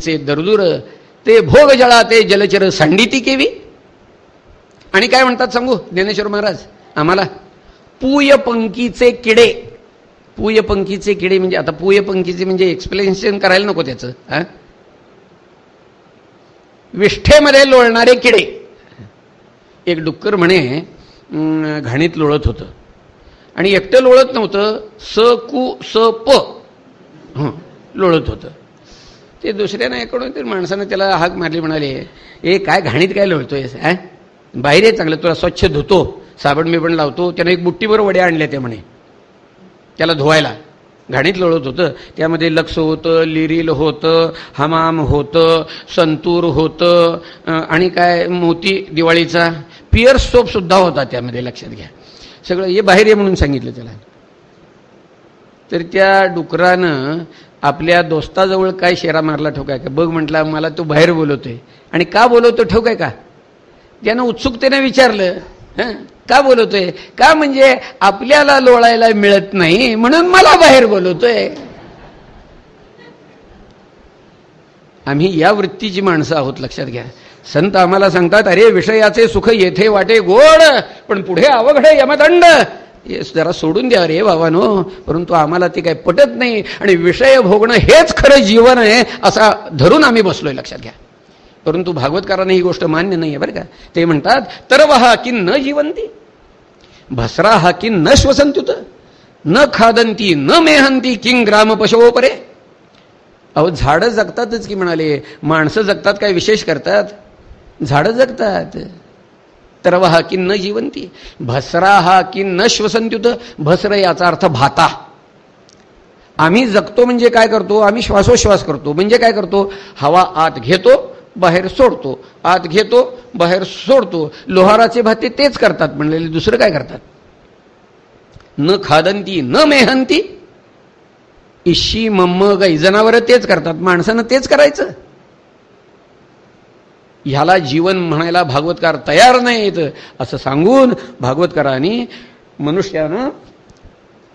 चे दरदूर ते भोग जळा ते जलचर संडीती केवी? आणि काय म्हणतात सांगू ज्ञानेश्वर महाराज? आम्हाला पूयपंकीचे किडे. पूयपंकीचे किडे म्हणजे आता पूयपंकीचे म्हणजे एक्सप्लेनेशन करायला नको त्याचं हा? विष्ठेमध्ये लोळणारे किडे. एक डुक्कर म्हणे घाणीत लोळत होतं. आणि एकटं लोळत नव्हतं स कु स प लोळत होतं. ते दुसऱ्यानं ऐकडून ते माणसानं त्याला हाक मारली म्हणाले ए काय घाणीत काय लोळतोयस अ? बाहेर आहे चांगलं तुला स्वच्छ धुतो साबण मिबण लावतो. त्यानं एक बुट्टीवर वड्या आणल्या ते म्हणे त्याला धुवायला. घाणीत लोळत होतं. त्यामध्ये लक्ष होतं लिरिल होतं हमाम होतं संतूर होतं आणि काय मोती दिवाळीचा पिअर सोपसुद्धा होता त्यामध्ये लक्षात घ्या. सगळं हे बाहेर ये म्हणून सांगितलं त्याला. तर त्या डुकरानं आपल्या दोस्ताजवळ काय शेरा मारला ठोकाय का? बघ म्हटला मला तो बाहेर बोलवतोय. आणि का बोलवतो ठोकाय का? त्यानं उत्सुकतेने विचारलं का बोलवतोय? का म्हणजे आपल्याला लोळायला मिळत नाही म्हणून मला बाहेर बोलवतोय. आम्ही या वृत्तीची माणसं आहोत लक्षात घ्या. संत आम्हाला सांगतात अरे विषयाचे सुख येथे वाटे गोड पण पुढे अवघड यमदंड. जरा सोडून द्या रे बाबानो. परंतु आम्हाला ते काही पटत नाही. आणि विषय भोगणं हेच खरं जीवन आहे असा धरून आम्ही बसलोय लक्षात घ्या. परंतु भागवतकारांना ही गोष्ट मान्य नाही आहे बरं का. ते म्हणतात तरव हा की न जीवंती भसरा हा की न श्वसंत्युत न खादंती न मेहंती किंग ग्राम पशवोपरे अहो झाडं जगतातच की म्हणाले. माणसं जगतात काय विशेष करतात? झाडं जगतात. तरव हा की न जिवंती भसरा हा की न श्वसंत्युत भस्र याचा अर्थ भाता. आम्ही जगतो म्हणजे काय करतो? आम्ही श्वासोश्वास करतो. म्हणजे काय करतो? हवा आत घेतो बाहेर सोडतो. आत घेतो बाहेर सोडतो. लोहाराचे भाते तेच करतात म्हणलेले दुसरं काय करतात? न खादंती न मेहंती. इशी मम्म गाई जनावर तेच करतात. माणसानं तेच करायचं. ह्याला जीवन म्हणायला भागवतकार तयार नाहीत असं सांगून भागवतकारांनी मनुष्यानं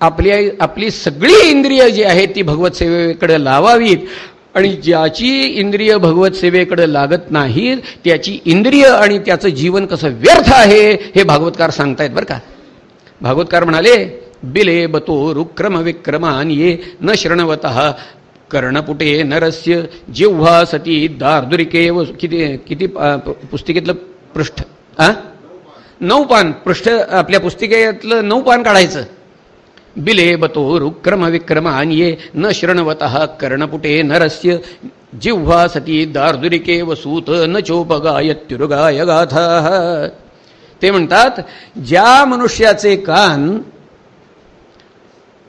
आपली आपली सगळी इंद्रिय जी आहेत ती भगवत सेवेकडे लावावीत. आणि ज्याची इंद्रिय भगवत सेवेकडे लागत नाहीत त्याची इंद्रिय आणि त्याचं जीवन कसं व्यर्थ आहे हे भागवतकार सांगतायत बरं का. भागवतकार म्हणाले बिले बतो रुक्रम विक्रमान ये न शरणवत कर्णपुटे नरस्य जिव्हा सती दार्दुरिके व किती किती पुस्तिकेतलं पृष्ठ आ? नऊ पान पृष्ठ आपल्या पुस्तिकेतलं नऊ पान काढायचं. बिले बतो रुक्रम विक्रमान्ये न श्रणवत कर्णपुटे नरस्य जिव्हा सती दार्दुरिके वसूत न चोपगाय तिरुगाय गाथा ते म्हणतात ज्या मनुष्याचे कान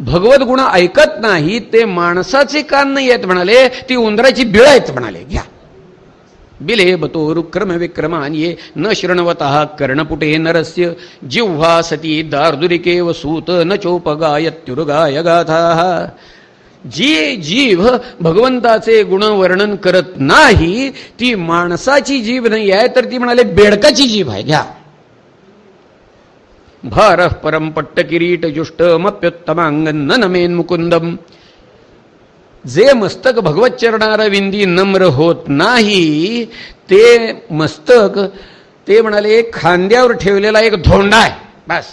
भगवत गुण ऐकत नाही ते माणसाचे कान नाही आहेत म्हणाले ती उंदराची बिळ आहेत म्हणाले. घ्या. बिले बतोरुक्रम विक्रमान्ये न शृणवत कर्णपुटे नरस्य जिव्हा सती दार्दुरिके वसूत न चोपगायत्युर्गाय गाथा. जी जीव भगवंताचे गुण वर्णन करत नाही ती माणसाची जीव नाही आहे तर ती म्हणाले बेडकाची जीव आहे. घ्या. भार परम पट्टकिरीट जुष्ट मप्योत्तमांगन नमेन मुकुंदम जे मस्तक भगवत चरणारविंदी नम्र होत नाही ते मस्तक ते म्हणाले खांद्यावर ठेवलेला एक धोंडा आहे बस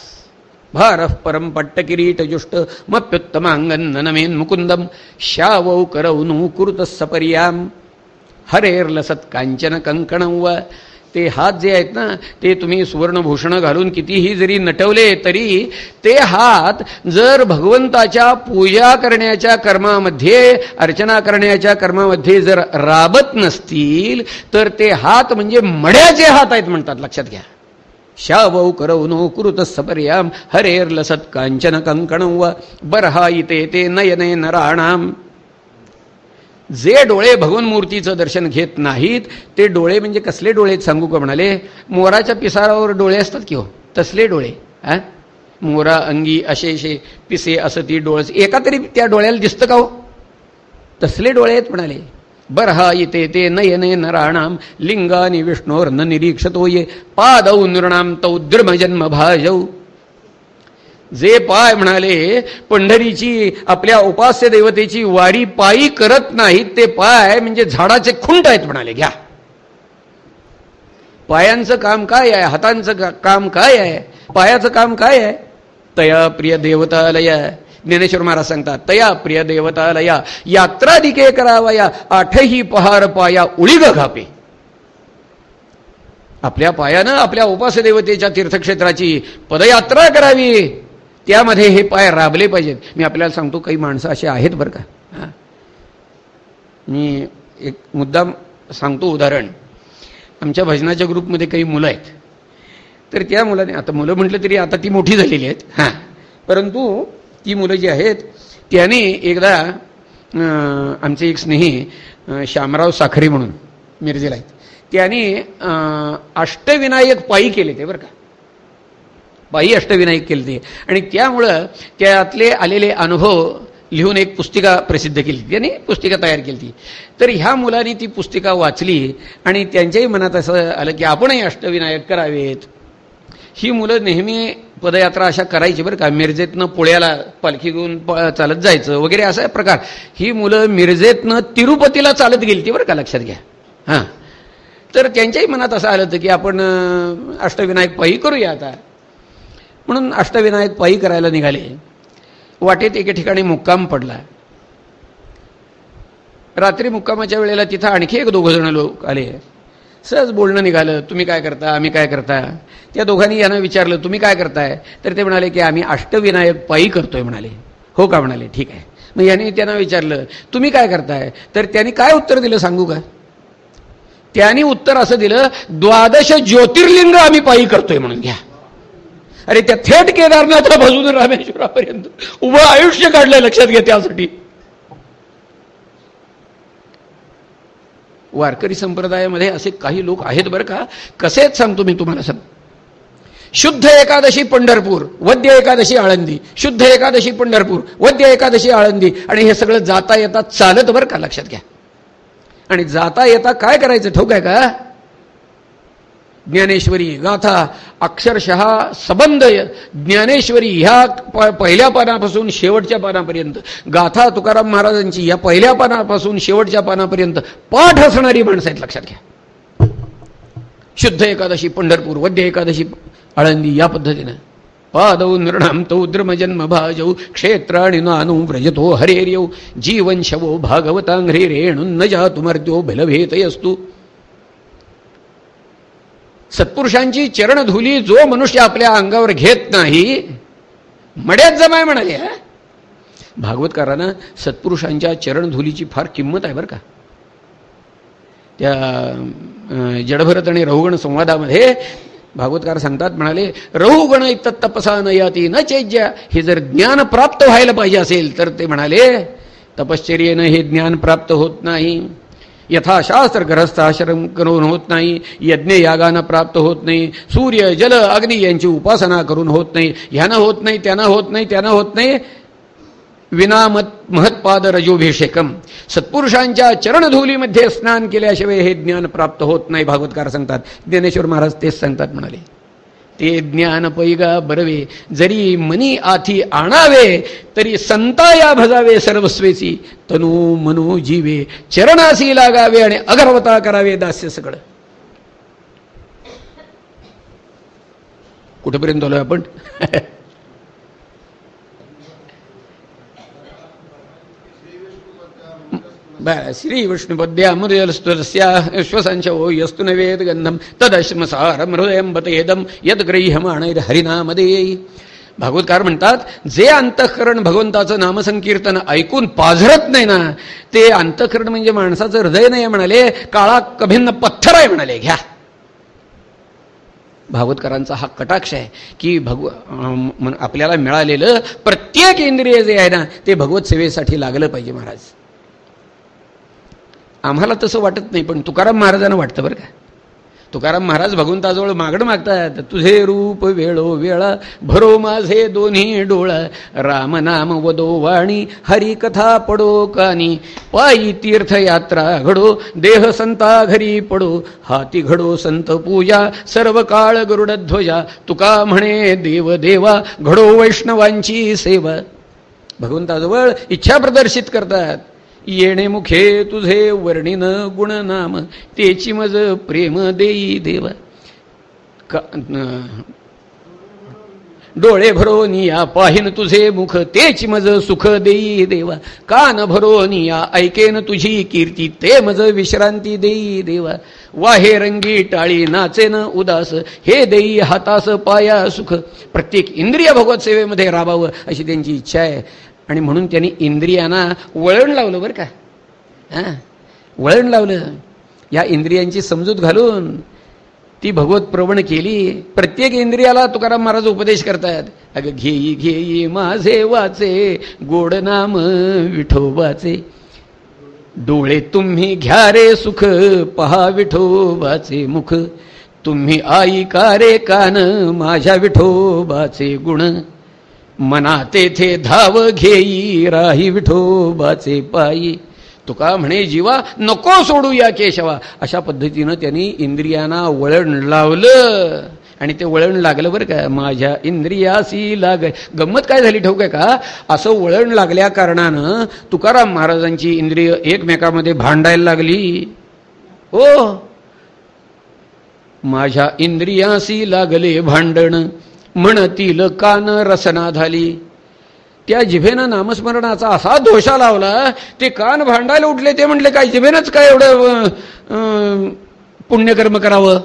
भारः परम पट्टकिरीटजुष्ट किरीट जुष्ट मप्युत्तमांगन ननमेन मुकुंदम शावौ करवनु कुरुत सपर्याम हरेर लसत कांचन कंकणव ते हात जे आहेत ना ते तुम्ही सुवर्णभूषण घालून कितीही जरी नटवले तरी ते हात जर भगवंताच्या पूजा करण्याच्या कर्मामध्ये अर्चना करण्याच्या कर्मामध्ये जर राबत नसतील तर ते हात म्हणजे मड्याचे हात आहेत म्हणतात लक्षात घ्या. शावौ करवनो कुरुत सपर्याम हरेर लसत कांचन व बरहा इते ते नयने नराणाम. जे डोळे भगवन मूर्तीचं दर्शन घेत नाहीत ते डोळे म्हणजे कसले डोळे सांगू का म्हणाले? मोराच्या पिसारावर डोळे असतात किंवा हो? तसले डोळे हा? मोरा अंगी अशेशे पिसे असं ती डोळे एका तरी त्या डोळ्याला दिसतं का हो? तसले डोळे आहेत म्हणाले. बरहा इथे ते नयने नराणाम लिंगानी विष्णोर न निरीक्षतो ये पादौ नृणाम तौ द्रमजन्म भाजौ. जे पाय म्हणाले पंढरीची आपल्या उपास्य देवतेची वारी पायी करत नाहीत ते पाय म्हणजे झाडाचे खुंट आहेत म्हणाले घ्या. पायांचं काम काय आहे? हातांचं काम काय आहे? पायाचं काम काय आहे? तया प्रिय देवतालय ज्ञानेश्वर महाराज सांगतात तया प्रिय देवतालया यात्रादिके करावया आठही पहार पाया उळीग घापे. आपल्या पायानं आपल्या उपास देवतेच्या तीर्थक्षेत्राची पदयात्रा करावी. त्यामध्ये हे पाय राबले पाहिजेत. मी आपल्याला सांगतो काही माणसं असे आहेत बरं का. मी एक मुद्दाम सांगतो उदाहरण. आमच्या भजनाच्या ग्रुपमध्ये काही मुलं आहेत. तर त्या मुलाने आता मुलं म्हटलं तरी आता ती मोठी झालेली आहेत. हां. परंतु ती मुलं जी आहेत त्याने एकदा आमचे एक स्नेही श्यामराव साखरे म्हणून मिरजेला आहेत. त्याने अष्टविनायक पायी केले ते बरं का. पायी अष्टविनायक केले. ते आणि त्यामुळं त्यातले आलेले अनुभव लिहून एक पुस्तिका प्रसिद्ध केली. त्याने पुस्तिका तयार केली ती तर ह्या मुलांनी ती पुस्तिका वाचली आणि त्यांच्याही मनात असं आलं की आपणही अष्टविनायक करावेत. ही मुलं नेहमी पदयात्रा अशा करायची बरं का. मिरजेतनं पुण्याला पालखी घेऊन चालत जायचं वगैरे असा प्रकार. ही मुलं मिरजेतनं तिरुपतीला चालत गेली ती बरं का लक्षात घ्या. हां. तर त्यांच्याही मनात असं आलं होतं की आपण अष्टविनायक पायी करूया आता. म्हणून अष्टविनायक पायी करायला निघाले. वाटेत एके ठिकाणी मुक्काम पडला. रात्री मुक्कामाच्या वेळेला तिथं आणखी एक दोघं जण लोक आले. सहज बोलणं निघालं तुम्ही काय करता? आम्ही काय करता? त्या दोघांनी यांना विचारलं तुम्ही काय करताय? तर ते म्हणाले की आम्ही अष्टविनायक पायी करतोय म्हणाले. हो का? म्हणाले. ठीक आहे. मग यांनी त्यांना विचारलं तुम्ही काय करताय? तर त्यांनी काय उत्तर दिलं सांगू का? त्यांनी उत्तर असं दिलं द्वादश ज्योतिर्लिंग आम्ही पायी करतोय म्हणून घ्या. अरे त्या थेट केदारनाथापासून रामेश्वरापर्यंत उभं आयुष्य काढलंय लक्षात घ्या त्यासाठी. वारकरी संप्रदायामध्ये असे काही लोक आहेत बरं का? कसेच सांगतो मी तुम्हाला सांग शुद्ध एकादशी पंढरपूर वद्य एकादशी आळंदी. शुद्ध एकादशी पंढरपूर वद्य एकादशी आळंदी. आणि हे सगळं जाता येता चालत बरं का? लक्षात घ्या. आणि जाता येता काय करायचं? ठोक आहे का? ज्ञानेश्वरी. गाथा अक्षरशः सबंध ज्ञानेश्वरी ह्या पहिल्या पानापासून शेवटच्या पानापर्यंत. गाथा तुकाराम महाराजांची या पहिल्या पानापासून शेवटच्या पानापर्यंत पाठ असणारी माणसं आहेत लक्षात घ्या. शुद्ध एकादशी पंढरपूर वद्य एकादशी आळंदी या पद्धतीनं. पादौ नृणाम तो द्रमजन्म भाजौ क्षेत्राणि नानु व्रजतो हरेर्यौ. जीवन शवो भागवतांघ्रे रेणू न जातुमर्त्यो भिलभेतयस्तु सत्पुरुषांची चरणधुली जो मनुष्य आपल्या अंगावर घेत नाही मड्यात जमाय म्हणाले भागवतकारानं सत्पुरुषांच्या चरणधुलीची फार किंमत आहे बरं का. त्या जडभरत आणि रहुगण संवादामध्ये भागवतकार सांगतात म्हणाले रहुगण इतत तपसा न याती न चैज्या हे जर ज्ञान प्राप्त व्हायला पाहिजे असेल तर ते म्हणाले तपश्चर्येनं हे ज्ञान प्राप्त होत नाही. यथाशास्त्र ग्रहस्थ आश्रम करून होत नाही यज्ञ यागानं प्राप्त होत नाही सूर्य जल अग्नी यांची उपासना करून होत नाही ह्यानं होत नाही त्यानं होत नाही त्यानं होत नाही. विनामत महत्पाद रजोभिषेकम. सत्पुरुषांच्या चरणधुलीमध्ये स्नान केल्याशिवाय हे ज्ञान प्राप्त होत नाही भागवतकार सांगतात. ज्ञानेश्वर महाराज तेच सांगतात म्हणाले. ते ज्ञान पैगा बरवे. जरी मनी आथी आणावे तरी संताया भजावे सर्वस्वेची. तनु मनो जीवे. चरणासी लागावे आणि अगरवता करावे दास्य सगळं. कुठेपर्यंत आलोय आपण? श्री विष्णुपद्यामुदयलस्तुतस्या श्वसंशवो यस्तु नवेद गंधम तदश्मसारम हृदयं बतेदम यद भागवतकार म्हणतात जे अंतःकरण भगवंताचं नामसंकीर्तन ऐकून पाझरत नाही ना ते अंतःकरण म्हणजे माणसाचं हृदय नाही म्हणाले काळा कभिन्न पत्थर आहे म्हणाले घ्या भागवतकरांचा हा कटाक्ष आहे की भगव आपल्याला मिळालेलं प्रत्येक इंद्रिय जे आहे ना ते भगवत सेवेसाठी लागलं पाहिजे महाराज आम्हाला तसं वाटत नाही पण तुकाराम महाराजांना वाटतं बरं का. तुकाराम महाराज भगवंताजवळ मागणं मागतात तुझे रूप वेळो वेळा भरो माझे दोन्ही डोळ. राम नाम वदो वाणी हरी कथा पडो कानी. पायी तीर्थयात्रा घडो देह संता घरी पडो. हाती घडो संत पूजा सर्व काळ गरुडध्वजा तुका म्हणे देव देवा घडो वैष्णवांची सेवा. भगवंताजवळ इच्छा प्रदर्शित करतात. येणे मुखे तुझे वर्णिन गुणनाम तेची मज प्रेम देई देव. डोळे भरोनिया पाहिन तुझे मुख तेच मज सुख देई देवा. कान भरोनिया ऐकेन तुझी कीर्ती ते मज विश्रांती देई देवा. वाहे रंगी टाळी नाचेन उदास हे देई हातास पाया सुख. प्रत्येक इंद्रिय भगवत सेवेमध्ये राबावं अशी त्यांची इच्छा आहे. आणि म्हणून त्यांनी इंद्रियांना वळण लावलं बरं का. हां? वळण लावलं. या इंद्रियांची समजूत घालून ती भगवत प्रवण केली. प्रत्येक इंद्रियाला तुकाराम महाराज उपदेश करतात. अगं घेई घेई माझे वाचे गोड नाम विठोबाचे. डोळे तुम्ही घ्या रे सुख पहा विठोबाचे मुख. तुम्ही आई का रे कान माझ्या विठोबाचे गुण. मना तेथे धाव घेई राही विठोबाचे पायी. तुका म्हणे जीवा नको सोडू या केशवा. अशा पद्धतीनं त्यांनी इंद्रियांना वळण लावलं. आणि ते वळण लागलं बरं का माझ्या इंद्रियासी लाग गंमत काय झाली ठेवू का? असं वळण लागल्या कारणानं तुकाराम महाराजांची इंद्रिय एकमेकामध्ये भांडायला लागली. ओ माझ्या इंद्रियासी लागले भांडण. म्हणतील कान रसना झाली. त्या जिभेनं नामस्मरणाचा असा दोषा लावला ते कान भांडायला उठले ते म्हटले काय जिभेनंच काय एवढं पुण्यकर्म करावं?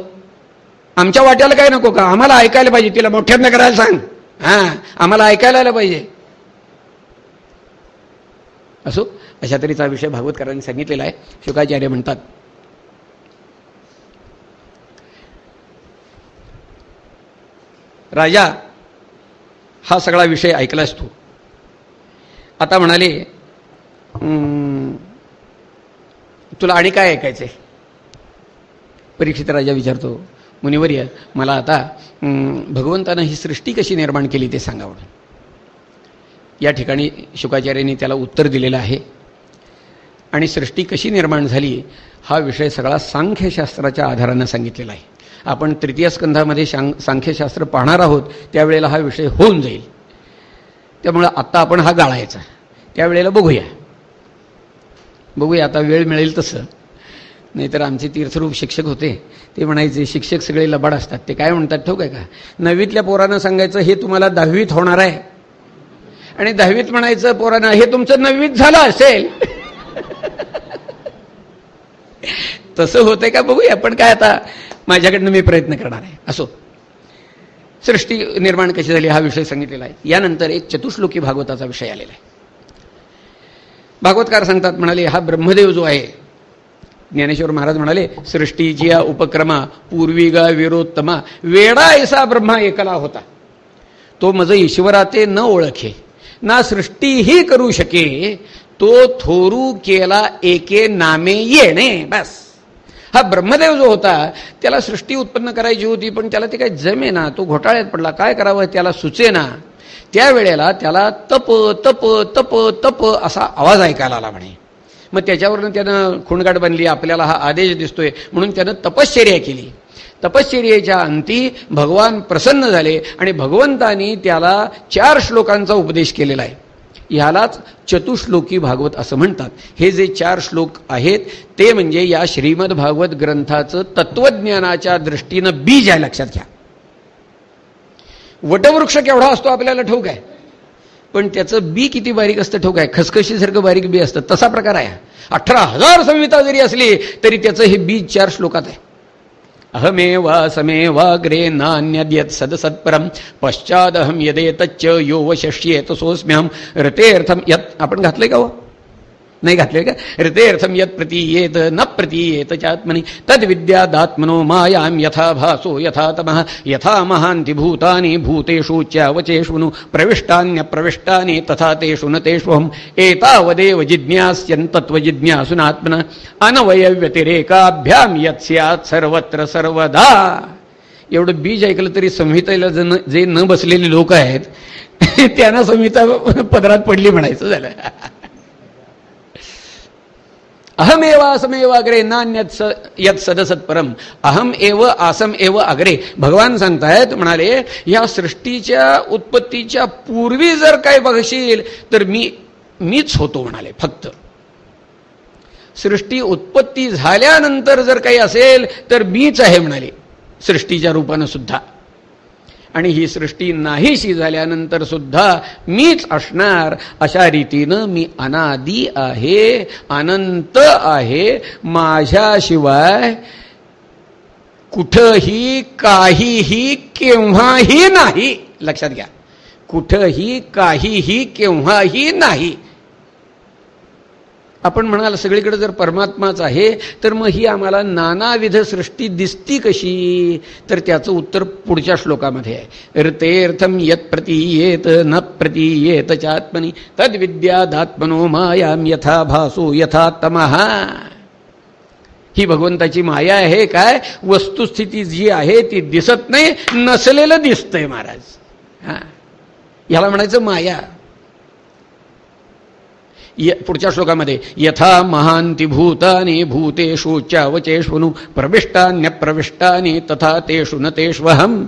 आमच्या वाट्याला काय नको का? आम्हाला ऐकायला पाहिजे तिला मोठ्यानं करायला सांग. हा आम्हाला ऐकायला आलं पाहिजे. असो अशा तऱ्हेचा विषय भागवतकरांनी सांगितलेला आहे. शुकाचार्य म्हणतात राजा हा सगळा विषय ऐकलास तू. आता म्हणाले तुला आणि काय ऐकायचंय? परीक्षित राजा विचारतो मुनिवर्य मला आता भगवंतानं ही सृष्टी कशी निर्माण केली ते सांगावं या ठिकाणी शुकाचार्यांनी त्याला उत्तर दिलेलं आहे आणि सृष्टी कशी निर्माण झाली हा विषय सगळा सांख्यशास्त्राच्या आधारानं सांगितलेला आहे. आपण तृतीय स्कंधामध्ये शां सांख्यशास्त्र पाहणार आहोत त्यावेळेला हा विषय होऊन जाईल. त्यामुळं आत्ता आपण हा गाळायचा त्यावेळेला बघूया. बघूया आता वेळ मिळेल तसं. नाहीतर आमचे तीर्थरूप शिक्षक होते ते म्हणायचे शिक्षक सगळे लबाड असतात. ते काय म्हणतात ठोक आहे का? नववीतल्या पोरानं सांगायचं हे तुम्हाला दहावीत होणार आहे. आणि दहावीत म्हणायचं पोरानं हे तुमचं नववीत झालं असेल. तसं होतंय का बघूया पण काय आता माझ्याकडनं मी प्रयत्न करणार आहे. असो. सृष्टी निर्माण कशी झाली हा विषय सांगितलेला आहे. यानंतर एक चतुश्लोकी भागवताचा विषय आलेला आहे. भागवतकार सांगतात म्हणाले हा ब्रह्मदेव जो आहे ज्ञानेश्वर महाराज म्हणाले सृष्टीजिया उपक्रमा पूर्वीगा विरोत्तमा वेडा ऐसा ब्रह्मा एकला होता. तो मज ईश्वराचे न ओळखे ना सृष्टीही करू शके तो थोरू केला एके नामे येणे बस. हा ब्रह्मदेव जो होता त्याला सृष्टी उत्पन्न करायची होती पण त्याला ते काय जमे ना तो घोटाळ्यात पडला. काय करावं त्याला सुचे ना. त्यावेळेला त्याला तप तप तप तप असा आवाज ऐकायला आला म्हणे. मग त्याच्यावरनं त्यानं खुणगाट बनली आपल्याला हा आदेश दिसतोय. म्हणून त्यानं तपश्चर्या केली. तपश्चर्येच्या अंती भगवान प्रसन्न झाले आणि भगवंतानी त्याला चार श्लोकांचा उपदेश केलेला आहे. ह्यालाच चतुश्लोकी भागवत असं म्हणतात. हे जे चार श्लोक आहेत ते म्हणजे या श्रीमद भागवत ग्रंथाचं तत्वज्ञानाच्या दृष्टीनं बीज आहे लक्षात घ्या. वटवृक्ष केवढा असतो आपल्याला ठोक आहे. पण त्याचं बी किती बारीक असतं ठोक आहे. खसखशीसारखं बारीक बी असतं. तसा प्रकार आहे. अठरा हजार संहिता जरी असली तरी त्याचं हे बीज चार श्लोकात आहे. अहमेवासमेवाग्रे समेवाग्रे सदसत्परं पश्चादहं यदेतच्च यो वशष्येत सोस्म्यहम रतेर्थम यत आपण घातलंय का हो? नाही घातले का? ऋतेर्थम यत प्रतीयेत न प्रतीयेत चात्मनी। तद्विद्यादात्मनो मायाम यथा भासो यथा तमः। यथा महांती भूतानि भूतेषु च्यावचेषु प्रविष्टान्य प्रविष्टानि तथा तेषु न तेष्वहम। एतावदेव जिज्ञास्यन् तत्त्वजिज्ञासुनात्मन। अनवय यत् स्यात् सर्वत्र सर्वदा। एवढं बीज ऐकलं तरी संहितेला जे न बसलेले लोक आहेत त्यांना संहिता पदरात पडली म्हणायचं झालं. अहमेव असमेव अग्रे नान्यत यत सदसत परम। अहम एव आसम एव अग्रे। भगवान सांगतायत म्हणाले या सृष्टीच्या उत्पत्तीच्या पूर्वी जर काय बघशील तर मी मीच होतो म्हणाले फक्त. सृष्टी उत्पत्ती झाल्यानंतर जर काही असेल तर मीच आहे म्हणाले सृष्टीच्या रूपानं सुद्धा. आणि ही सृष्टी नाहीशी झाल्यानंतर सुद्धा मीच असणार. अशा रीतीनं मी अनादी आहे अनंत आहे. माझ्याशिवाय कुठंही काहीही केव्हाही नाही. लक्षात घ्या. कुठंही काहीही केव्हाही नाही. आपण म्हणाल सगळीकडे जर परमात्माच आहे तर मग ही आम्हाला नानाविध सृष्टी दिसती कशी? तर त्याचं उत्तर पुढच्या श्लोकामध्ये आहे. ऋतेर्थम यत प्रतीयेत न प्रतीयेत चात्मनी तद्विद्यादात्मनो मायाम यथा भासो यथा तमहा ही भगवंताची माया आहे काय? वस्तुस्थिती जी आहे ती दिसत नाही नसलेलं दिसतंय महाराज. हा. याला म्हणायचं माया. पुढच्या श्लोकामध्ये यथा महांती भूतानी भूतेषु चावचेष्वनु प्रविष्टान्यप्रविष्टानी तथा तेषु न तेष्वहम।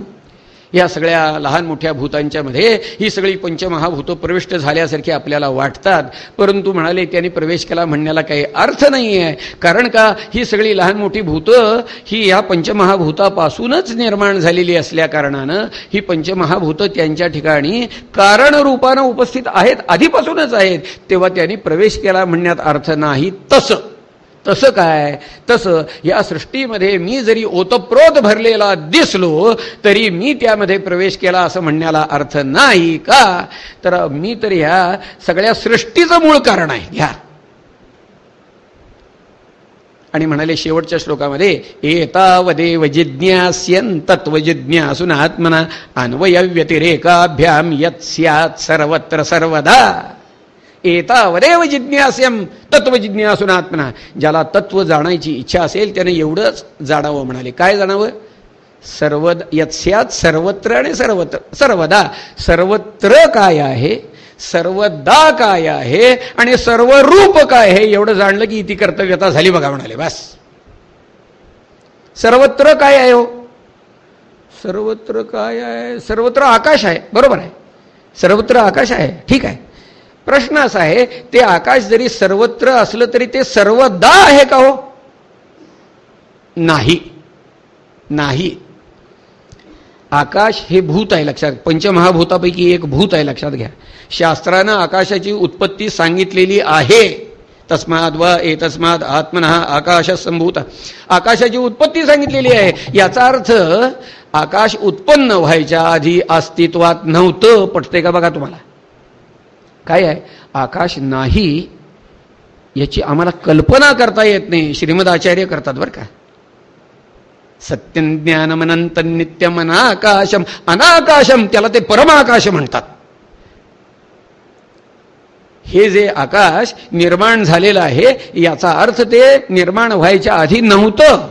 या सगळ्या लहान मोठ्या भूतांच्यामध्ये ही सगळी पंचमहाभूत प्रविष्ट झाल्यासारखी आपल्याला वाटतात. परंतु म्हणाले त्यांनी प्रवेश केला म्हणण्याला काही अर्थ नाही आहे कारण का? ही सगळी लहान मोठी भूतं ही या पंचमहाभूतापासूनच निर्माण झालेली असल्या कारणानं ही पंचमहाभूतं त्यांच्या ठिकाणी कारण रूपानं उपस्थित आहेत आधीपासूनच आहेत. तेव्हा त्यांनी प्रवेश केला म्हणण्यात अर्थ नाही तसं. तसं काय? तसं या सृष्टीमध्ये मी जरी ओतप्रोत भरलेला दिसलो तरी मी त्यामध्ये प्रवेश केला असं म्हणण्याला अर्थ नाही का? तर मी तर ह्या सगळ्या सृष्टीचं मूळ कारण आहे. घ्या. आणि म्हणाले शेवटच्या श्लोकामध्ये एतावदेव जिज्ञास्यन तत्वजिज्ञासून आत्मना अन्वय व्यतिरेकाभ्याम यत स्यात सर्वत्र सर्वदा. एतावदेव जिज्ञास्यम तत्वजिज्ञासूनात्मना ज्याला तत्व जाणायची इच्छा असेल त्याने एवढंच जाणावं म्हणाले. काय जाणावं? सर्व यत्स्यात सर्वत्र आणि सर्वत्र सर्वदा. सर्वत्र काय आहे? सर्वदा काय आहे? आणि सर्व रूप काय आहे? एवढं जाणलं की ती कर्तव्यता झाली बघा म्हणाले. बस. सर्वत्र काय आहे हो? सर्वत्र काय आहे? सर्वत्र आकाश आहे. बरोबर आहे. सर्वत्र आकाश आहे. ठीक आहे. प्रश्न असा आहे ते आकाश जरी सर्वत्र असलं तरी ते सर्वदा आहे का हो? नाही. नाही. आकाश हे भूत आहे लक्षात. पंचमहाभूतापैकी एक भूत आहे लक्षात घ्या. शास्त्रानं आकाशाची उत्पत्ती सांगितलेली आहे. तस्माद व ए तस्माद आत्मना आकाश संभूत आकाशाची उत्पत्ती सांगितलेली आहे. याचा अर्थ आकाश उत्पन्न व्हायच्या आधी अस्तित्वात नव्हतं. पटते का बघा तुम्हाला? काय आहे? आकाश नाही याची आम्हाला कल्पना करता येत नाही. श्रीमद आचार्य करतात बरं का. सत्यं ज्ञानमनंत नित्यम अनाकाशम अनाकाशम त्याला ते परमाकाश म्हणतात. हे जे आकाश निर्माण झालेलं आहे याचा अर्थ ते निर्माण व्हायच्या आधी नव्हतं.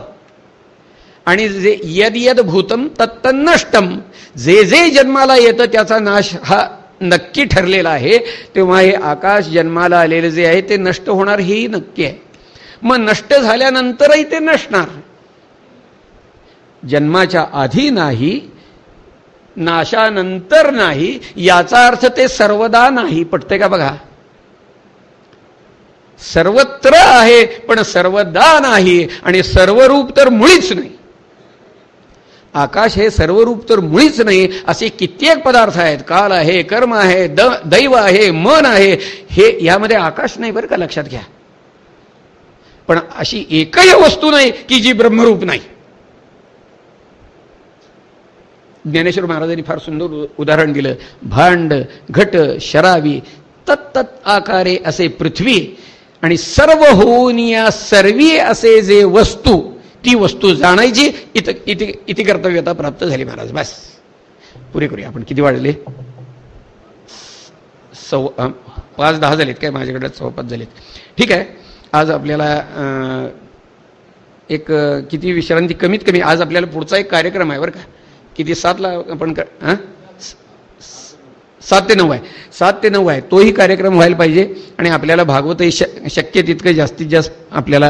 आणि जे यद यद भूतम तत्त नष्टम जे जे जन्माला येतं त्याचा नाश हा नक्की ठरलेलं आहे. तेव्हा हे आकाश जन्माला आलेले जे आहे ते नष्ट होणार हेही नक्की आहे. मग नष्ट झाल्यानंतरही ते नसणार. जन्माच्या आधी नाही नाशानंतर नाही याचा अर्थ ते सर्वदा नाही. पटते का बघा? सर्वत्र आहे पण सर्वदा नाही. आणि सर्वरूप तर मुळीच नाही. आकाश हे सर्वरूप तर मुळीच नाही असे कित्येक पदार्थ आहेत. काल आहे कर्म आहे द दैव आहे मन आहे. हे यामध्ये आकाश नाही बरं का लक्षात घ्या. पण अशी एकही वस्तू नाही की जी ब्रह्मरूप नाही. ज्ञानेश्वर महाराजांनी फार सुंदर उदाहरण दिलं. भांड घट शरावी तत्त आकारे असे पृथ्वी आणि सर्व होऊन या सर्वी असे जे वस्तू ती वस्तू जाणायची इथं इति इति कर्तव्यता प्राप्त झाली महाराज बस. पुरे करूया आपण किती वाढले? सव पाच दहा झालेत काय माझ्याकडे? सव्वा झालेत. ठीक आहे. आज आपल्याला एक किती विश्रांती कमीत कमी आज आपल्याला पुढचा एक कार्यक्रम आहे बरं का? किती सातला आपण हां सात ते नऊ आहे. सात ते नऊ आहे. तोही कार्यक्रम व्हायला पाहिजे आणि आपल्याला भागवतही श शक्य तितकं जास्तीत जास्त आपल्याला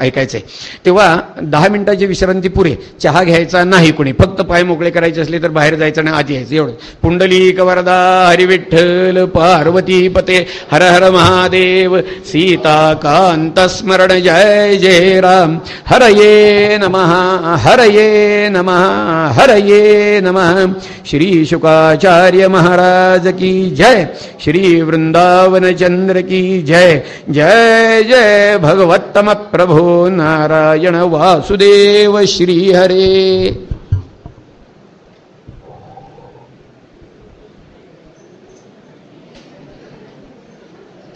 ऐकायचं आहे तेव्हा दहा मिनिटाची विश्रांती पुरे. चहा घ्यायचा नाही कोणी. फक्त पाय मोकळे करायचे असले तर बाहेर जायचं आणि आत यायचं. एवढं. पुंडली कवरदा हरिविठ्ठल पार्वती पते हर हर महादेव सीता कांत स्मरण जय जय राम. हर ये नम हर ये नम हर ये नम. श्री शुकाचार्य महाराज. की जय श्री वृंदावन चंद्र की जय जय जय भगवत्तम प्रभो नारायण वासुदेव श्री हरे।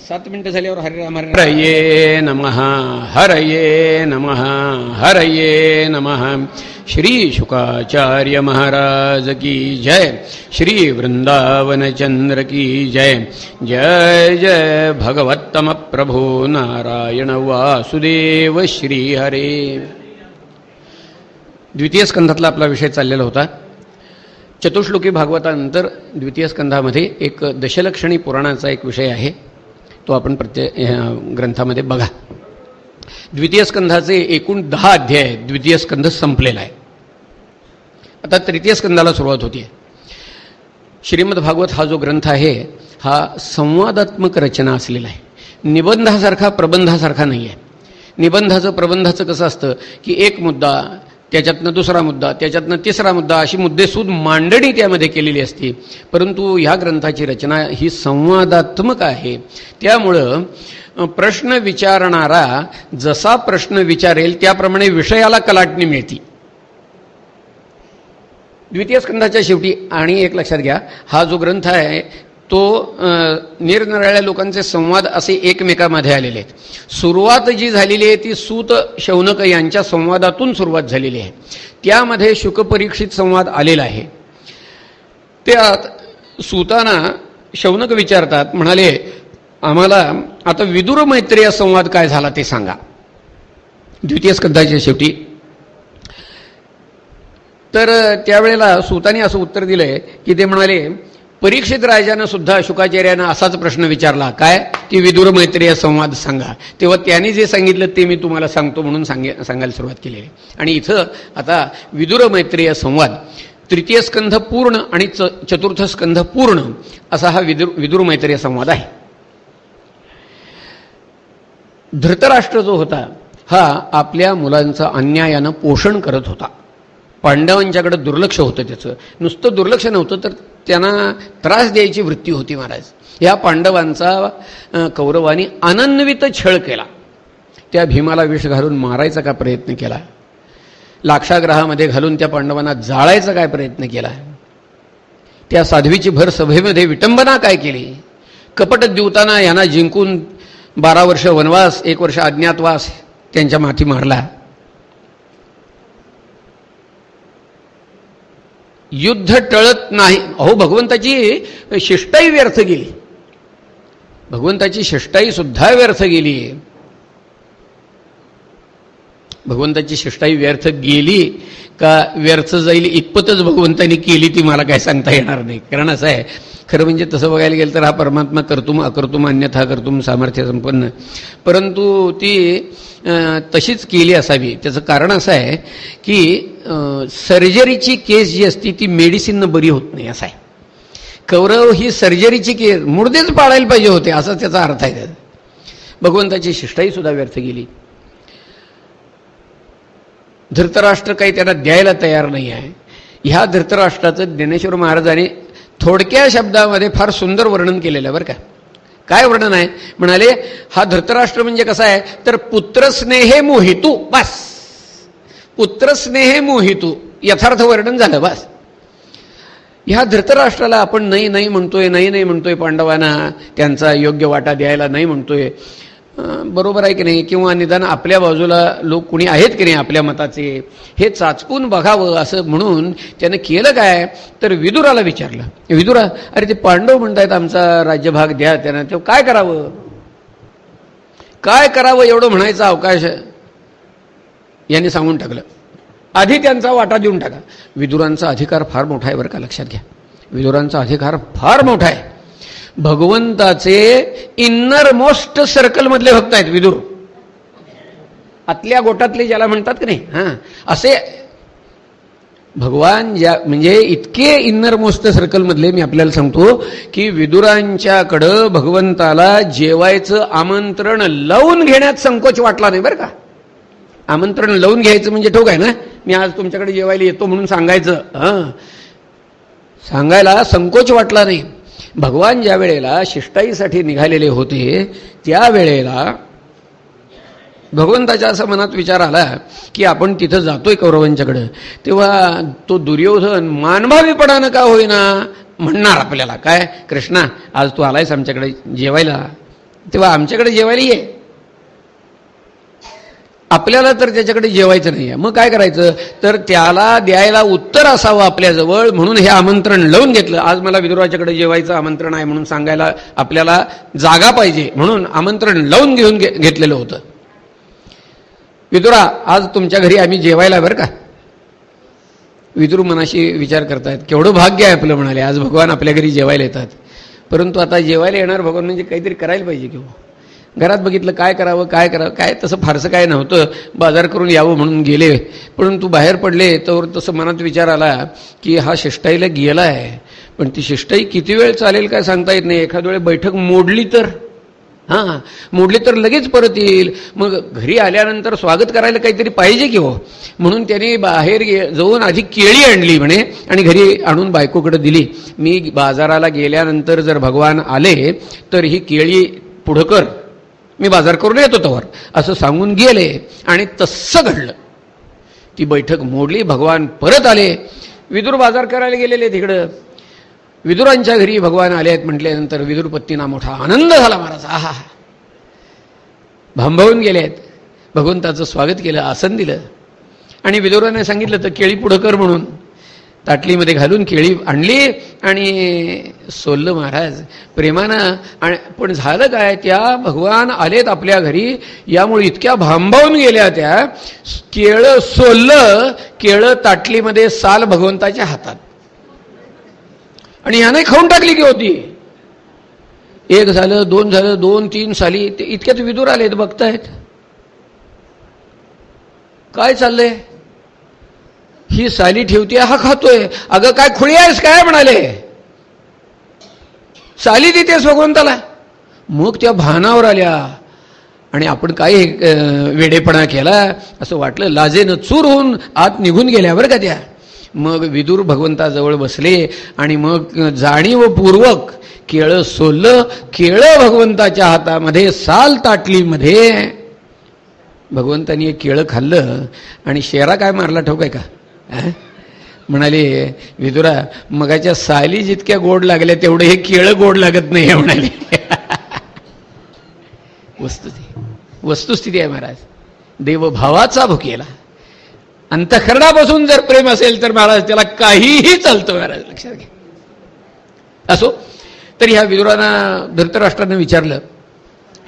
सात मिनिटं झाल्यावर हरिराम हरये नम हरये नम हरये नम. श्री शुकाचार्य महाराज की जय श्री वृंदावन चंद्र की जय. जय जय भगवत्तम प्रभो नारायण वासुदेव श्री हरे. द्वितीय स्कंधातला आपला विषय चाललेला होता. चतुश्लोकी भागवतानंतर द्वितीय स्कंधामध्ये एक दशलक्षणी पुराणाचा एक विषय आहे. तो आपण प्रत्येक ग्रंथामध्ये बघा. द्वितीय स्कंधाचे एकूण दहा अध्याय द्वितीय स्कंध संपलेला आहे. आता तृतीय स्कंदाला सुरुवात होती श्रीमद भागवत हा जो ग्रंथ आहे हा संवादात्मक रचना असलेला आहे. निबंधासारखा प्रबंधासारखा नाही आहे निबंधाचं प्रबंधाचं कसं असतं की एक मुद्दा त्याच्यातनं दुसरा मुद्दा त्याच्यातनं तिसरा मुद्दा अशी मुद्देसूद मांडणी त्यामध्ये केलेली असते. परंतु ह्या ग्रंथाची रचना ही संवादात्मक आहे. त्यामुळं प्रश्न विचारणारा जसा प्रश्न विचारेल त्याप्रमाणे विषयाला कलाटणी मिळती. द्वितीय स्कंधाच्या शेवटी आणि एक लक्षात घ्या हा जो ग्रंथ आहे तो निरनिराळ्या लोकांचे संवाद असे एकमेकामध्ये आलेले आहेत. सुरुवात जी झालेली आहे ती सूत शौनक यांच्या संवादातून सुरुवात झालेली आहे. त्यामध्ये शुकपरीक्षित संवाद आलेला आहे. त्यात सूताना शौनक विचारतात म्हणाले आम्हाला आता विदुर मैत्रीय संवाद काय झाला ते सांगा. द्वितीय स्कंधाच्या शेवटी. तर त्यावेळेला सुताने असं उत्तर दिलंय की ते म्हणाले परीक्षित राजानं सुद्धा अशोकाचार्यानं असाच प्रश्न विचारला. काय? की विदुर मैत्रीय संवाद सांगा. तेव्हा त्यांनी जे सांगितलं ते मी तुम्हाला सांगतो म्हणून सांगे सांगायला सुरुवात केलेली आणि इथं आता विदुर मैत्रीय संवाद तृतीय स्कंध पूर्ण आणि चतुर्थ स्कंध पूर्ण असा हा विदुर विदुर मैत्रीय संवाद आहे. धृतराष्ट्र जो होता हा आपल्या मुलांचं अन्यायानं पोषण करत होता. पांडवांच्याकडं दुर्लक्ष होतं त्याचं. नुसतं दुर्लक्ष नव्हतं तर त्यांना त्रास द्यायची वृत्ती होती महाराज. या पांडवांचा कौरवानी अनन्वित छळ केला. त्या भीमाला विष घालून मारायचा का प्रयत्न केला? लाक्षाग्रहामध्ये घालून त्या पांडवांना जाळायचा काय प्रयत्न केला? त्या साध्वीची भर सभेमध्ये विटंबना काय केली? कपट देवताना यांना जिंकून बारा वर्ष वनवास एक वर्ष अज्ञातवास त्यांच्या माथी मारला. युद्ध टळत नाही. अहो भगवंताची शिष्टाई व्यर्थ गेली. भगवंताची शिष्टाई सुद्धा व्यर्थ गेली भगवंताची शिष्टाई व्यर्थ गेली का व्यर्थ जाईल इतपतच भगवंतानी केली ती मला काय सांगता येणार नाही. कारण असं आहे खरं म्हणजे तसं बघायला गेलं तर हा परमात्मा करतुम अकर्तुम अन्यथा करतुम सामर्थ्य संपन्न. परंतु ती तशीच केली असावी. त्याचं कारण असं आहे की सर्जरीची केस जी असती ती मेडिसिननं बरी होत नाही असं आहे. कौरव ही सर्जरीची केस मुर्देच पाळायला पाहिजे होते असा त्याचा अर्थ आहे. त्याचा भगवंताची शिष्टाई सुद्धा व्यर्थ गेली. धृतराष्ट्र काही त्यांना द्यायला तयार नाही आहे. ह्या धृतराष्ट्राचं ज्ञानेश्वर महाराजांनी थोडक्या शब्दामध्ये फार सुंदर वर्णन केलेलं आहे बरं का. काय वर्णन आहे? म्हणाले हा धृतराष्ट्र म्हणजे कसा आहे? तर पुत्रस्नेहे मोहितू बस. पुत्रस्नेहे मोहितू यथार्थ वर्णन झालं बस. ह्या धृतराष्ट्राला आपण नाही नाही म्हणतोय नाही नाही म्हणतोय पांडवांना. त्यांचा योग्य वाटा द्यायला नाही म्हणतोय. बरोबर आहे की नाही? किंवा निदान आपल्या बाजूला लोक कुणी आहेत की नाही आपल्या मताचे? हे चाचपून बघावं असं म्हणून त्यानं केलं काय? तर विदुराला विचारलं. विदुरा अरे ते पांडव म्हणतायत आमचा राज्यभाग द्या त्यानं. तो काय करावं? काय करावं एवढं म्हणायचा अवकाश यांनी सांगून टाकलं. आधी त्यांचा वाटा देऊन टाका. विदुरांचा अधिकार फार मोठा आहे बरं का लक्षात घ्या. विदुरांचा अधिकार फार मोठा आहे. भगवंताचे इन्नर मोस्ट सर्कलमधले भक्त आहेत विदुर. आतल्या गोटातले ज्याला म्हणतात की नाही हा. असे भगवान ज्या म्हणजे इतके इन्नर मोस्ट सर्कलमधले मी आपल्याला सांगतो की विदुरांच्याकडं भगवंताला जेवायचं आमंत्रण लावून घेण्यात संकोच वाटला नाही बरं का. आमंत्रण लावून घ्यायचं म्हणजे ठोक आहे ना. मी आज तुमच्याकडे जेवायला येतो म्हणून सांगायचं हां. सांगायला संकोच वाटला नाही. भगवान ज्या वेळेला शिष्टाईसाठी निघालेले होते त्या वेळेला भगवंताच्या असं मनात विचार आला की आपण तिथं जातोय कौरवांच्याकडं. तेव्हा तो दुर्योधन मानभावीपणानं का होईना म्हणणार आपल्याला काय कृष्णा आज तू आलायस आमच्याकडे जेवायला? तेव्हा आमच्याकडे जेवायला ये. आपल्याला तर त्याच्याकडे जेवायचं नाही आहे मग काय करायचं? तर त्याला द्यायला उत्तर असावं आपल्याजवळ म्हणून हे आमंत्रण लावून घेतलं. आज मला विदुराच्याकडे जेवायचं आमंत्रण आहे म्हणून सांगायला आपल्याला जागा पाहिजे म्हणून आमंत्रण लावून घेऊन घेतलेलं होतं. विदुरा आज तुमच्या घरी आम्ही जेवायला बरं का? विदुर मनाशी विचार करतायत. केवढं भाग्य आहे आपलं म्हणाले. आज भगवान आपल्या घरी जेवायला येतात. परंतु आता जेवायला येणार भगवान म्हणजे काहीतरी करायला पाहिजे किंवा घरात बघितलं काय करावं काय करावं काय तसं फारसं काय नव्हतं. बाजार करून यावं म्हणून गेले. परंतु बाहेर पडले तर तसं मनात विचार आला की हा शिष्टाईला गेला आहे पण ती शिष्टाई किती वेळ चालेल काय सांगता येत नाही. एखाद वेळ बैठक मोडली तर. हां मोडली तर लगेच परत येईल. मग घरी आल्यानंतर स्वागत करायला काहीतरी पाहिजे की हो? म्हणून त्यांनी बाहेर जाऊन आधी केळी आणली म्हणे आणि घरी आणून बायकोकडे दिली. मी बाजाराला गेल्यानंतर जर भगवान आले तर ही केळी पुढं कर. मी बाजार करून येतो तवर. असं सांगून गेले आणि तसं घडलं. ती बैठक मोडली भगवान परत आले. विदुर बाजार करायला गेलेले तिकडं. विदुरांच्या घरी भगवान आले आहेत म्हटल्यानंतर विदुर पत्नीना मोठा आनंद झाला महाराज. आहा भांबवून गेले आहेत. भगवंताचं स्वागत केलं आसन दिलं. आणि विदुराने सांगितलं तर केळी पुढं कर म्हणून. ताटलीमध्ये घालून केळी आणली आणि सोललं महाराज प्रेमानं आणि पण झालं काय? त्या भगवान आलेत आपल्या घरी यामुळे इतक्या भांबावून गेल्या त्या. केळं सोललं केळं ताटलीमध्ये साल भगवंताच्या हातात. आणि ह्याने खाऊन टाकली की होती. एक झालं दोन झालं दोन तीन साली ते इतक्यात विदूर आलेत बघतायत. काय चाललंय? ही साली ठेवते हा खातोय. अगं काय खुळी आहेस काय म्हणाले? साली देतेस भगवंताला मग त्या भानावर आल्या. आणि आपण काय वेडेपणा केला. असं वाटलं लाजेनं चूर होऊन आत निघून गेल्या बरं का त्या. मग विदूर भगवंताजवळ बसले आणि मग जाणीवपूर्वक केळं सोललं. केळं भगवंताच्या हातामध्ये साल ताटलीमध्ये. भगवंतानी एक केळं खाल्लं आणि शेरा काय मारला ठोक आहे का? म्हणाले विदुरा मगाच्या साली जितक्या गोड लागल्या तेवढं हे केळं गोड लागत नाही म्हणाले. वस्तुस्थिती. वस्तुस्थिती आहे महाराज. देवभावाचा भुकेला. अंतखरणापासून जर प्रेम असेल तर महाराज त्याला काहीही चालतं महाराज लक्षात घ्या. असो तर ह्या विदुरांना धृतराष्ट्रानं विचारलं.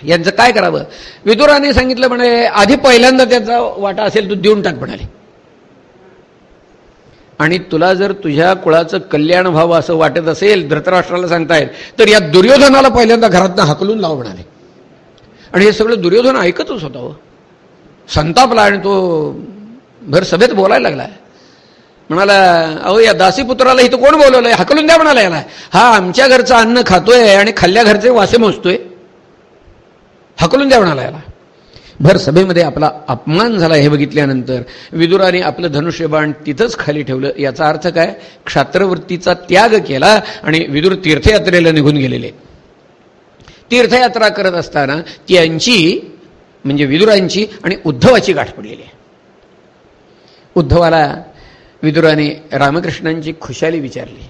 यांचं काय करावं? विदुराने सांगितलं म्हणे आधी पहिल्यांदा त्याचा वाटा असेल तू देऊन टाक म्हणाले. आणि तुला जर तुझ्या कुळाचं कल्याण व्हावं असं वाटत असेल धृतराष्ट्राला सांगतायत तर या दुर्योधनाला पहिल्यांदा घरातनं हाकलून लाव म्हणाले. आणि हे सगळं दुर्योधन ऐकतच होता हो. संतापला आणि तो भर सभेत बोलायला लागला म्हणाला अहो या दासीपुत्राला इथं कोण बोलवलंय? हकलून द्या म्हणाला याला. हा आमच्या घरचं अन्न खातोय आणि खाल्ल्या घरचे वासे मोजतोय. हाकलून द्या म्हणाला याला. भर सभेमध्ये आपला अपमान झाला हे बघितल्यानंतर विदुराने आपलं धनुष्यबाण तिथंच खाली ठेवलं. याचा अर्थ काय? क्षात्रवृत्तीचा त्याग केला आणि विदुर तीर्थयात्रेला निघून गेलेले. तीर्थयात्रा करत असताना त्यांची म्हणजे विदुरांची आणि उद्धवाची गाठ पडलेली आहे. उद्धवाला विदुराने रामकृष्णांची खुशाली विचारली.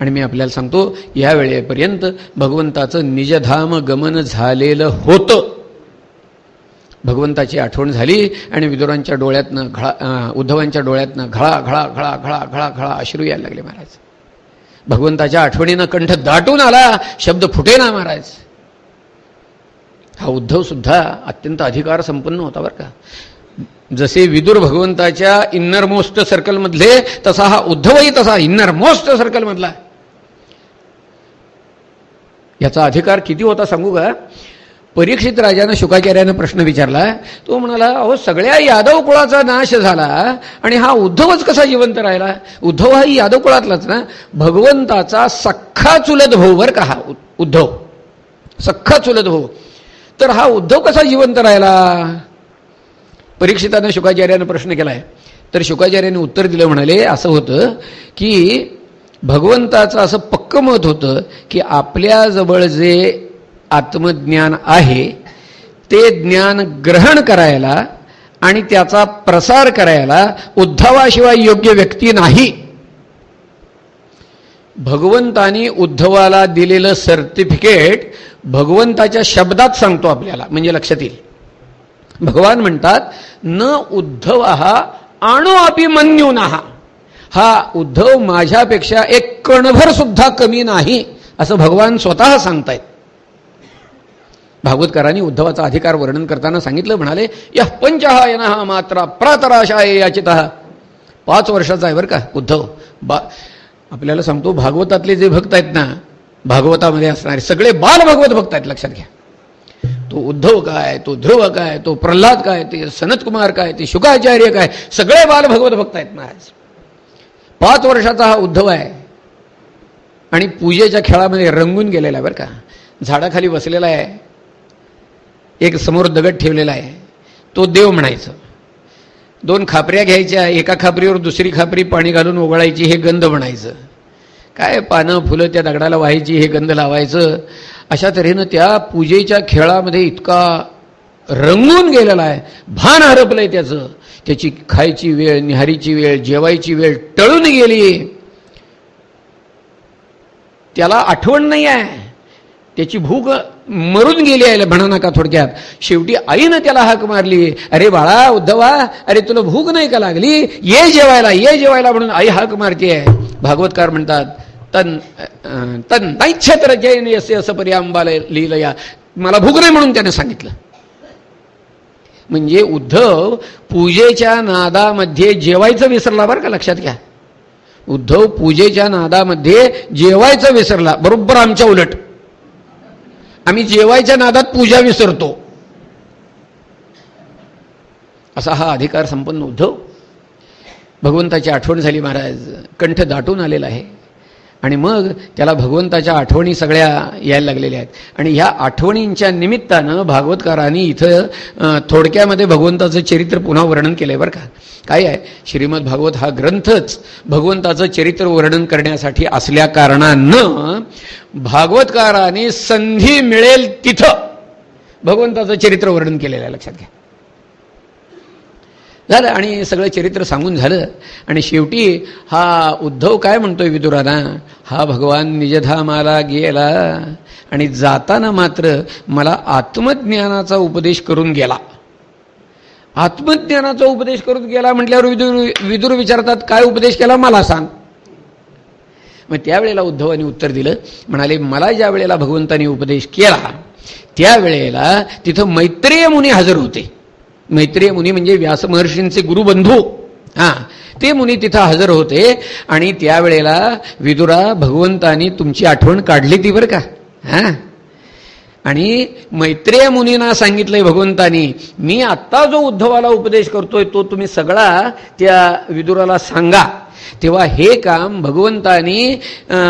आणि मी आपल्याला सांगतो या वेळेपर्यंत भगवंताचं निजधाम गमन झालेलं होतं. भगवंताची आठवण झाली आणि विदुरांच्या डोळ्यातनं घळा उद्धवांच्या डोळ्यातनं घळा घळा घळा घळा घळा घळा अश्रू यायला लागले महाराज. भगवंताच्या आठवणीनं कंठ दाटून आला शब्द फुटे ना महाराज. हा उद्धव सुद्धा अत्यंत अधिकार संपन्न होता बरं का. जसे विदुर भगवंताच्या इन्नर मोस्ट सर्कलमधले तसा हा उद्धवही तसा इन्नर मोस्ट सर्कलमधला याचा अधिकार किती होता सांगू का? परीक्षित राजानं शुकाचार्यानं प्रश्न विचारला तो म्हणाला अहो सगळ्या यादव कुळाचा नाश झाला आणि हा उद्धवच कसा जिवंत राहिला? उद्धव हा यादव कुळातलाच ना? भगवंताचा सख्खा चुलत भाऊ बर का हा उद्धव? सख्खा चुलत भाऊ. तर हा उद्धव कसा जिवंत राहिला? परीक्षितानं शुकाचार्यानं प्रश्न केलाय. तर शुकाचार्याने उत्तर दिलं म्हणाले असं होतं की भगवंताचं असं पक्क मत होतं की आपल्याजवळ जे आत्मज्ञान आहे ते ज्ञान ग्रहण करायला आणि त्याचा प्रसार करायला उद्धवाशिवाय योग्य व्यक्ती नाही. भगवंतानी उद्धवाला दिलेलं सर्टिफिकेट भगवंताच्या शब्दात सांगतो आपल्याला म्हणजे लक्षात येईल. भगवान म्हणतात न उद्धव हा आणो अभिमन्युनाहा हा उद्धव माझ्यापेक्षा एक कणभर सुद्धा कमी नाही असं भगवान स्वतः सांगतायत. भागवतकरांनी उद्धवाचा अधिकार वर्णन करताना सांगितलं म्हणाले या पंचहायन हा मात्रा प्रातराशाय याचित. पाच वर्षाचा आहे बरं का उद्धव. बा आपल्याला सांगतो भागवतातले जे भक्त आहेत ना भागवतामध्ये असणारे सगळे बाल भागवत भक्त आहेत लक्षात घ्या. तो उद्धव काय तो ध्रुव काय तो प्रल्हाद काय ते सनतकुमार काय ते शुकाचार्य काय सगळे बाल भगवत भक्त आहेत महाराज. पाच वर्षाचा हा उद्धव आहे. आणि पूजेच्या खेळामध्ये रंगून गेलेला आहे बरं का. झाडाखाली बसलेला आहे. एक समोर दगड ठेवलेला आहे. तो देव म्हणायचं. दोन खापऱ्या घ्यायच्या एका खापरीवर दुसरी खापरी पाणी घालून ओघळायची हे गंध म्हणायचं. काय पानं फुलं त्या दगडाला व्हायची हे गंध लावायचं? अशा तऱ्हेनं त्या पूजेच्या खेळामध्ये इतका रंगून गेलेला आहे. भान हरपलंय त्याचं. त्याची खायची वेळ निहारीची वेळ जेवायची वेळ टळून गेली त्याला आठवण नाही आहे. त्याची भूक मरून गेली आहे म्हणा नका थोडक्यात. शेवटी आईनं त्याला हाक मारली. अरे बाळा उद्धवा अरे तुला भूक नाही का लागली? ये जेवायला ये जेवायला म्हणून आई हाक मारतीये भागवतकार म्हणतात तन तन नैच्छत्र जैन असे असं पर्यांबा लिहिलं या मला भूक नाही म्हणून त्याने सांगितलं. म्हणजे उद्धव पूजेच्या नादामध्ये जेवायचं विसरला बरं का लक्षात घ्या. उद्धव पूजेच्या नादामध्ये जेवायचं विसरला. बरोबर आमच्या उलट. आम्ही जेवायच्या नादात पूजा विसरतो. असा हा अधिकार संपन्न उद्धव भगवंताची आठवण झाली महाराज. कंठ दाटून आलेला आहे. आणि मग त्याला भगवंताच्या आठवणी सगळ्या यायला लागलेल्या आहेत. आणि ह्या आठवणींच्या निमित्तानं भागवतकारांनी इथं थोडक्यामध्ये भगवंताचं चरित्र पुन्हा वर्णन केलंय बरं का. काय आहे? श्रीमद भागवत हा ग्रंथच भगवंताचं चरित्र वर्णन करण्यासाठी असल्या कारणानं भागवतकाराने संधी मिळेल तिथं. भगवंताचं चरित्र वर्णन केलेलं आहे लक्षात घ्या. झालं आणि सगळं चरित्र सांगून झालं. आणि शेवटी हा उद्धव काय म्हणतोय विदुराना? हा भगवान निजधामाला गेला आणि जाताना मात्र मला आत्मज्ञानाचा उपदेश करून गेला. आत्मज्ञानाचा उपदेश करून गेला म्हटल्यावर विदुर विदुर विचारतात काय उपदेश केला? मला सांग. मग त्यावेळेला उद्धवाने उत्तर दिलं म्हणाले मला ज्या वेळेला भगवंतानी उपदेश केला त्यावेळेला तिथं मैत्रेय मुनी हजर होते. मैत्रीय मुनी म्हणजे व्यास महर्षींचे गुरुबंधू. हा ते मुनी तिथं हजर होते आणि त्यावेळेला विदुरा भगवंतानी तुमची आठवण काढली ती बरं का? हा. आणि मैत्रेय मुनींना सांगितलंय भगवंतानी मी आत्ता जो उद्धवाला उपदेश करतोय तो तुम्ही सगळा त्या विदुराला सांगा. तेव्हा हे काम भगवंतानी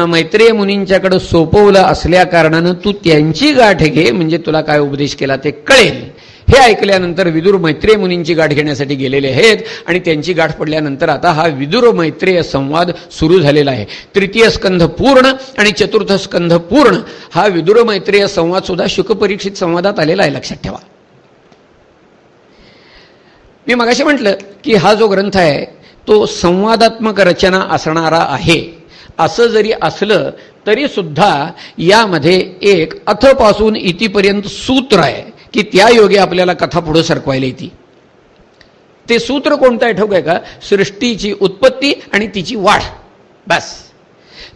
मैत्रेय मुनींच्याकडे सोपवलं असल्या कारणानं तू त्यांची गाठ घे म्हणजे तुला काय उपदेश केला ते कळेल. हे ऐकल्यानंतर विदुर मैत्रेय मुनींची गाठ घेण्यासाठी गेलेले आहेत आणि त्यांची गाठ पडल्यानंतर आता हा विदुर मैत्रेय संवाद सुरू झालेला आहे. तृतीय स्कंध पूर्ण आणि चतुर्थ स्कंध पूर्ण हा विदुर मैत्रेय संवाद सुद्धा शुकपरीक्षित संवादात आलेला आहे. लक्षात ठेवा. मी मगाशी म्हटलं की हा जो ग्रंथ आहे तो संवादात्मक रचना असणारा आहे. असं जरी असलं तरी सुद्धा यामध्ये एक अथपासून इतिपर्यंत सूत्र आहे. की त्या योगे आपल्याला कथा पुढे सरकवायला येते. ते सूत्र कोणतं आहे ठोक आहे का? सृष्टीची उत्पत्ती आणि तिची वाढ. बस.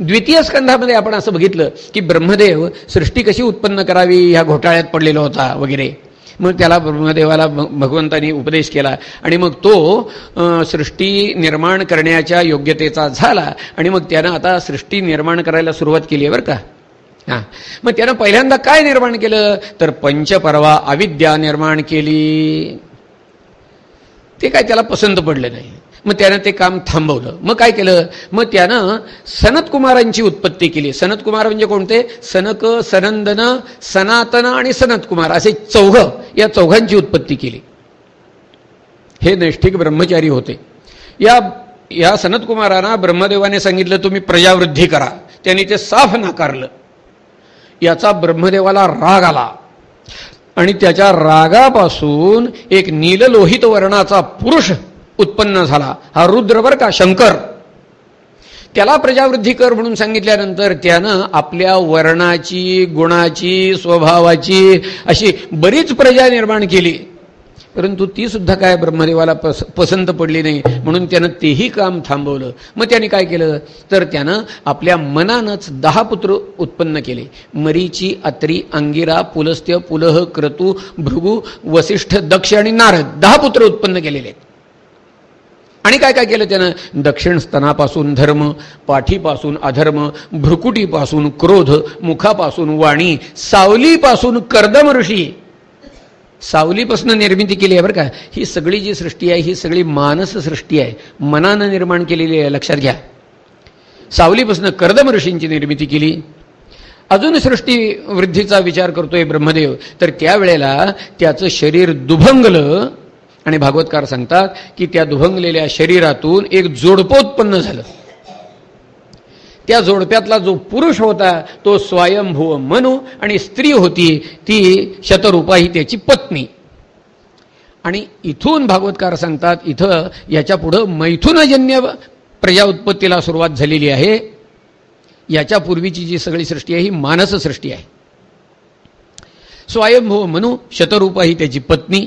द्वितीय स्कंधामध्ये आपण असं बघितलं की ब्रह्मदेव सृष्टी कशी उत्पन्न करावी ह्या घोटाळ्यात पडलेला होता वगैरे. मग त्याला ब्रह्मदेवाला भगवंतानी उपदेश केला आणि मग तो सृष्टी निर्माण करण्याच्या योग्यतेचा झाला आणि मग त्यानं आता सृष्टी निर्माण करायला सुरुवात केली आहे बरं का? हा. मग त्यानं पहिल्यांदा काय निर्माण केलं? तर पंचपर्वा अविद्या निर्माण केली. ते काय त्याला पसंत पडलं नाही. मग त्यानं ते काम थांबवलं. मग काय केलं? मग त्यानं सनतकुमारांची उत्पत्ती केली. सनतकुमार म्हणजे कोणते? सनक सनंदन सनातन आणि सनतकुमार असे चौघ या चौघांची उत्पत्ती केली. हे नैष्ठिक ब्रह्मचारी होते. या या सनतकुमारांना ब्रह्मदेवाने सांगितलं तुम्ही प्रजावृद्धी करा. त्यांनी ते साफ नाकारलं. याचा ब्रह्मदेवाला राग आला. आणि त्याच्या रागापासून एक नीललोहित वर्णाचा पुरुष उत्पन्न झाला. हा रुद्रवर का? शंकर. त्याला प्रजावृद्धी कर म्हणून सांगितल्यानंतर त्यानं आपल्या वर्णाची गुणाची स्वभावाची अशी बरीच प्रजा निर्माण केली. परंतु ती सुद्धा काय ब्रह्मदेवाला पस पसंत पडली नाही. म्हणून त्यानं तेही काम थांबवलं. मग त्याने काय केलं? तर त्यानं आपल्या मनानंच दहा पुत्र उत्पन्न केले. मरीची अत्री अंगिरा पुलस्त्य पुलह क्रतू भृगू वसिष्ठ दक्ष आणि नारद दहा पुत्र उत्पन्न केलेले आहेत. आणि काय काय केलं त्यानं? दक्षिण स्तनापासून धर्म पाठीपासून अधर्म भ्रुकुटीपासून क्रोध मुखापासून वाणी सावलीपासून कर्दम ऋषी सावलीपासून निर्मिती केली आहे बरं का. ही सगळी जी सृष्टी आहे ही सगळी मानस सृष्टी आहे. मनानं निर्माण केलेली आहे लक्षात घ्या. सावलीपासून कर्दम ऋषींची निर्मिती केली. अजून सृष्टी वृद्धीचा विचार करतोय ब्रह्मदेव. तर त्यावेळेला त्याचं शरीर दुभंगलं आणि भागवतकार सांगतात की त्या दुभंगलेल्या शरीरातून एक जोडपोत्पन्न झालं. त्या जोडप्यातला जो पुरुष होता तो स्वयंभू मनू आणि स्त्री होती ती शतरूपा ही त्याची पत्नी. आणि इथून भागवतकार सांगतात इथं याच्या पुढं मैथुनजन्य प्रजा उत्पत्तीला सुरुवात झालेली आहे. याच्या पूर्वीची जी सगळी सृष्टी आहे ही मानस सृष्टी आहे. स्वयंभू मनू शतरूपा ही त्याची पत्नी.